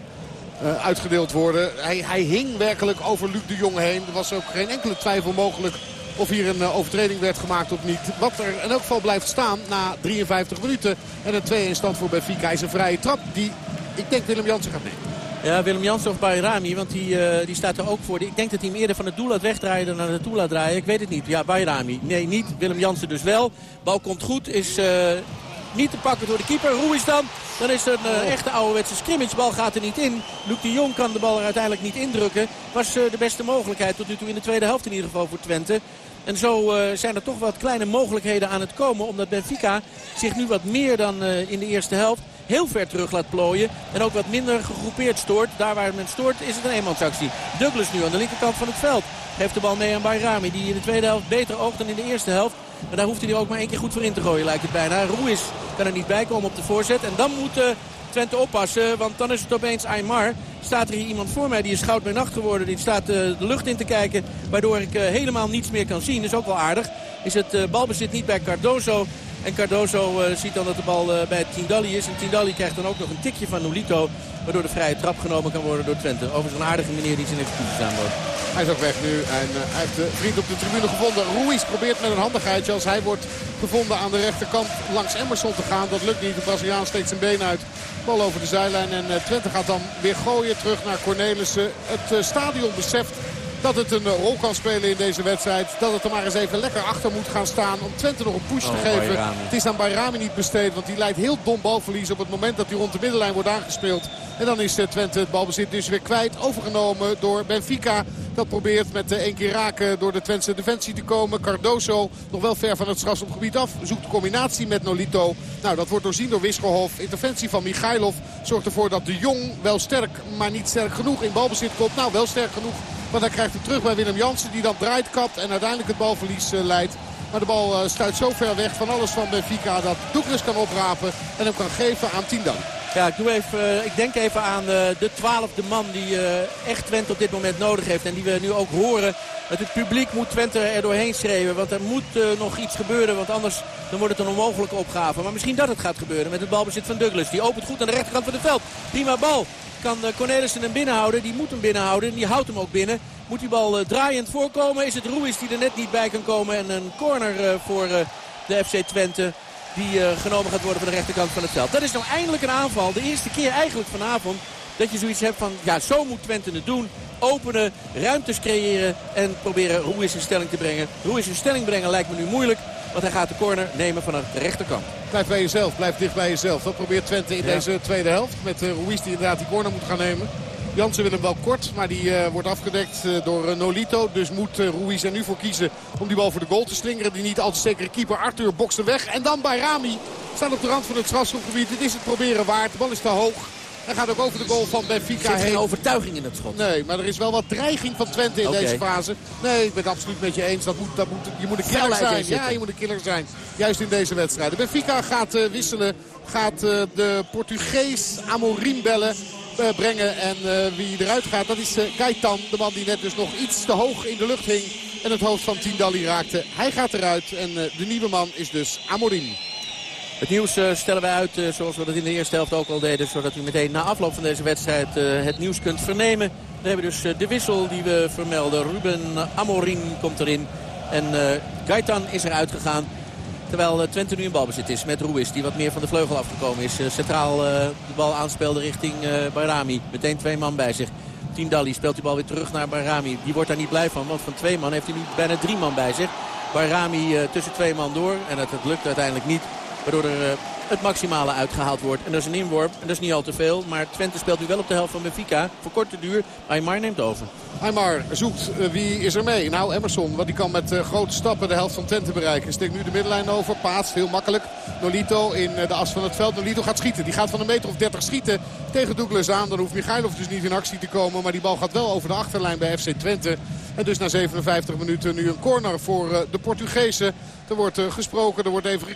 Uh, uitgedeeld worden. Hij, hij, hing werkelijk over Luc de Jong heen. Er was ook geen enkele twijfel mogelijk of hier een overtreding werd gemaakt of niet. Wat er in elk geval blijft staan na 53 minuten. En een 2-1 stand voor Benfica is een vrije trap die ik denk Willem Jansen gaat nemen. Ja, Willem Jansen of Bayrami, want die, uh, die staat er ook voor. Ik denk dat hij hem eerder van het doel laat wegdraaien dan naar het doel laat draaien. Ik weet het niet. Ja, Bayrami. Nee, niet. Willem Jansen dus wel. Bal komt goed, is niet te pakken door de keeper. Ruiz dan. Dan is er een uh, echte ouderwetse scrimmage. Bal gaat er niet in. Luc de Jong kan de bal er uiteindelijk niet indrukken. Was de beste mogelijkheid tot nu toe in de tweede helft in ieder geval voor Twente. En zo uh, zijn er toch wat kleine mogelijkheden aan het komen. Omdat Benfica zich nu wat meer dan in de eerste helft heel ver terug laat plooien. En ook wat minder gegroepeerd stoort. Daar waar men stoort is het een eenmansactie. Douglas nu aan de linkerkant van het veld. Geeft de bal mee aan Bayrami. Die in de tweede helft beter oogt dan in de eerste helft. Maar daar hoeft hij er ook maar één keer goed voor in te gooien lijkt het bijna. Ruiz kan er niet bij komen op de voorzet. En dan moet uh, Twente oppassen. Want dan is het opeens Aymar. Staat er hier iemand voor mij. Die is goud bij nacht geworden. Die staat uh, de lucht in te kijken. Waardoor ik uh, helemaal niets meer kan zien. Is ook wel aardig. Is het balbezit niet bij Cardozo. En Cardozo uh, ziet dan dat de bal uh, bij Tindalli is. En Tindalli krijgt dan ook nog een tikje van Nolito. Waardoor de vrije trap genomen kan worden door Twente. Overigens een aardige meneer die zijn excuses aanbood. Hij is ook weg nu. En uh, hij heeft de vriend op de tribune gevonden. Ruiz probeert met een handigheidje als hij wordt gevonden aan de rechterkant langs Emerson te gaan. Dat lukt niet. De Braziliaan steekt zijn been uit. Bal over de zijlijn. En Twente gaat dan weer gooien terug naar Cornelissen. Het stadion beseft dat het een rol kan spelen in deze wedstrijd. Dat het er maar eens even lekker achter moet gaan staan om Twente nog een push te Oh, geven. Bayrami. Het is aan Bayrami niet besteed, want die leidt heel dom balverlies op het moment dat hij rond de middenlijn wordt aangespeeld. En dan is eh, Twente het balbezit dus weer kwijt. Overgenomen door Benfica. Dat probeert met eh, één keer raken door de Twentse defensie te komen. Cardoso nog wel ver van het strafschopgebied af. Zoekt de combinatie met Nolito. Nou, dat wordt doorzien door Wisselhof. Interventie van Michailov zorgt ervoor dat de Jong wel sterk, maar niet sterk genoeg in balbezit komt. Nou, wel sterk genoeg. Want hij krijgt hem terug bij Willem Jansen. Die dan draait, kapt en uiteindelijk het balverlies eh, leidt. Maar de bal eh, stuit zo ver weg van alles van Benfica dat Douglas kan oprapen en hem kan geven aan Tindam. Ja, ik, doe even, eh, ik denk even aan eh, de twaalfde man die eh, echt Twente op dit moment nodig heeft. En die we nu ook horen. Het publiek moet Twente er doorheen schreeuwen. Want er moet nog iets gebeuren. Want anders dan wordt het een onmogelijke opgave. Maar misschien dat het gaat gebeuren met het balbezit van Douglas. Die opent goed aan de rechterkant van het veld. Prima bal. Kan Cornelissen hem binnenhouden. Die moet hem binnenhouden. En die houdt hem ook binnen. Moet die bal draaiend voorkomen. Is het Ruiz die er net niet bij kan komen. En een corner voor de FC Twente. Die eh, genomen gaat worden van de rechterkant van het veld. Dat is nou eindelijk een aanval. De eerste keer eigenlijk vanavond dat je zoiets hebt van... Ja, zo moet Twente het doen. Openen, ruimtes creëren en proberen Ruiz in stelling te brengen. Ruiz in stelling brengen lijkt me nu moeilijk. Want hij gaat de corner nemen vanaf de rechterkant. Blijf bij jezelf, blijf dicht bij jezelf. Dat probeert Twente in Ja. deze tweede helft. Met eh, Ruiz die inderdaad die corner moet gaan nemen. Jansen wil hem wel kort, maar die eh, wordt afgedekt eh, door eh, Nolito. Dus moet Ruiz er nu voor kiezen om die bal voor de goal te slingeren. Die niet al te zekere keeper Arthur bokst hem weg. En dan bij Rami. Staat op de rand van het strafschopgebied. Het is het proberen waard. De bal is te hoog. Hij gaat ook over de goal van Er Benfica zit geen heen. overtuiging in het schot. Nee, maar er is wel wat dreiging van Twente in deze fase. Nee, ik ben het absoluut met je eens. Dat moet, dat moet, je moet een killer zijn. Ja, je moet een killer zijn. Juist in deze wedstrijden. Benfica gaat wisselen. Gaat de Portugees Amorim bellen. Eh, brengen. En eh, wie eruit gaat, dat is eh Gaetan. De man die net dus nog iets te hoog in de lucht hing. En het hoofd van Tindalli raakte. Hij gaat eruit. En de nieuwe man is dus Amorim. Het nieuws stellen wij uit zoals we dat in de eerste helft ook al deden. Zodat u meteen na afloop van deze wedstrijd het nieuws kunt vernemen. We hebben dus de wissel die we vermelden. Ruben Amorim komt erin. En Gaetan is eruit gegaan. Terwijl eh, Twente nu in balbezit is met Ruiz. Die wat meer van de vleugel afgekomen is. Eh, centraal eh, de bal aanspeelde richting Bayrami. Meteen twee man bij zich. Tindalli speelt die bal weer terug naar Bayrami. Die wordt daar niet blij van. Want van twee man heeft hij nu bijna drie man bij zich. Bayrami eh, tussen twee man door. En dat het lukt uiteindelijk niet. Waardoor er eh, het maximale uitgehaald wordt. En dat is een inworp. En dat is niet al te veel. Maar Twente speelt nu wel op de helft van Benfica. Voor korte duur. Aymar neemt over. Aymar zoekt eh, wie is er mee. Nou, Emerson, want die kan met eh, grote stappen de helft van Twente bereiken. Steekt nu de middenlijn over. Paast heel makkelijk. Nolito in de as van het veld. Nolito gaat schieten. Die gaat van een meter of 30 schieten tegen Douglas aan. Dan hoeft Michailov dus niet in actie te komen. Maar die bal gaat wel over de achterlijn bij FC Twente. En dus na 57 minuten nu een corner voor de Portugezen. Er wordt gesproken, er wordt even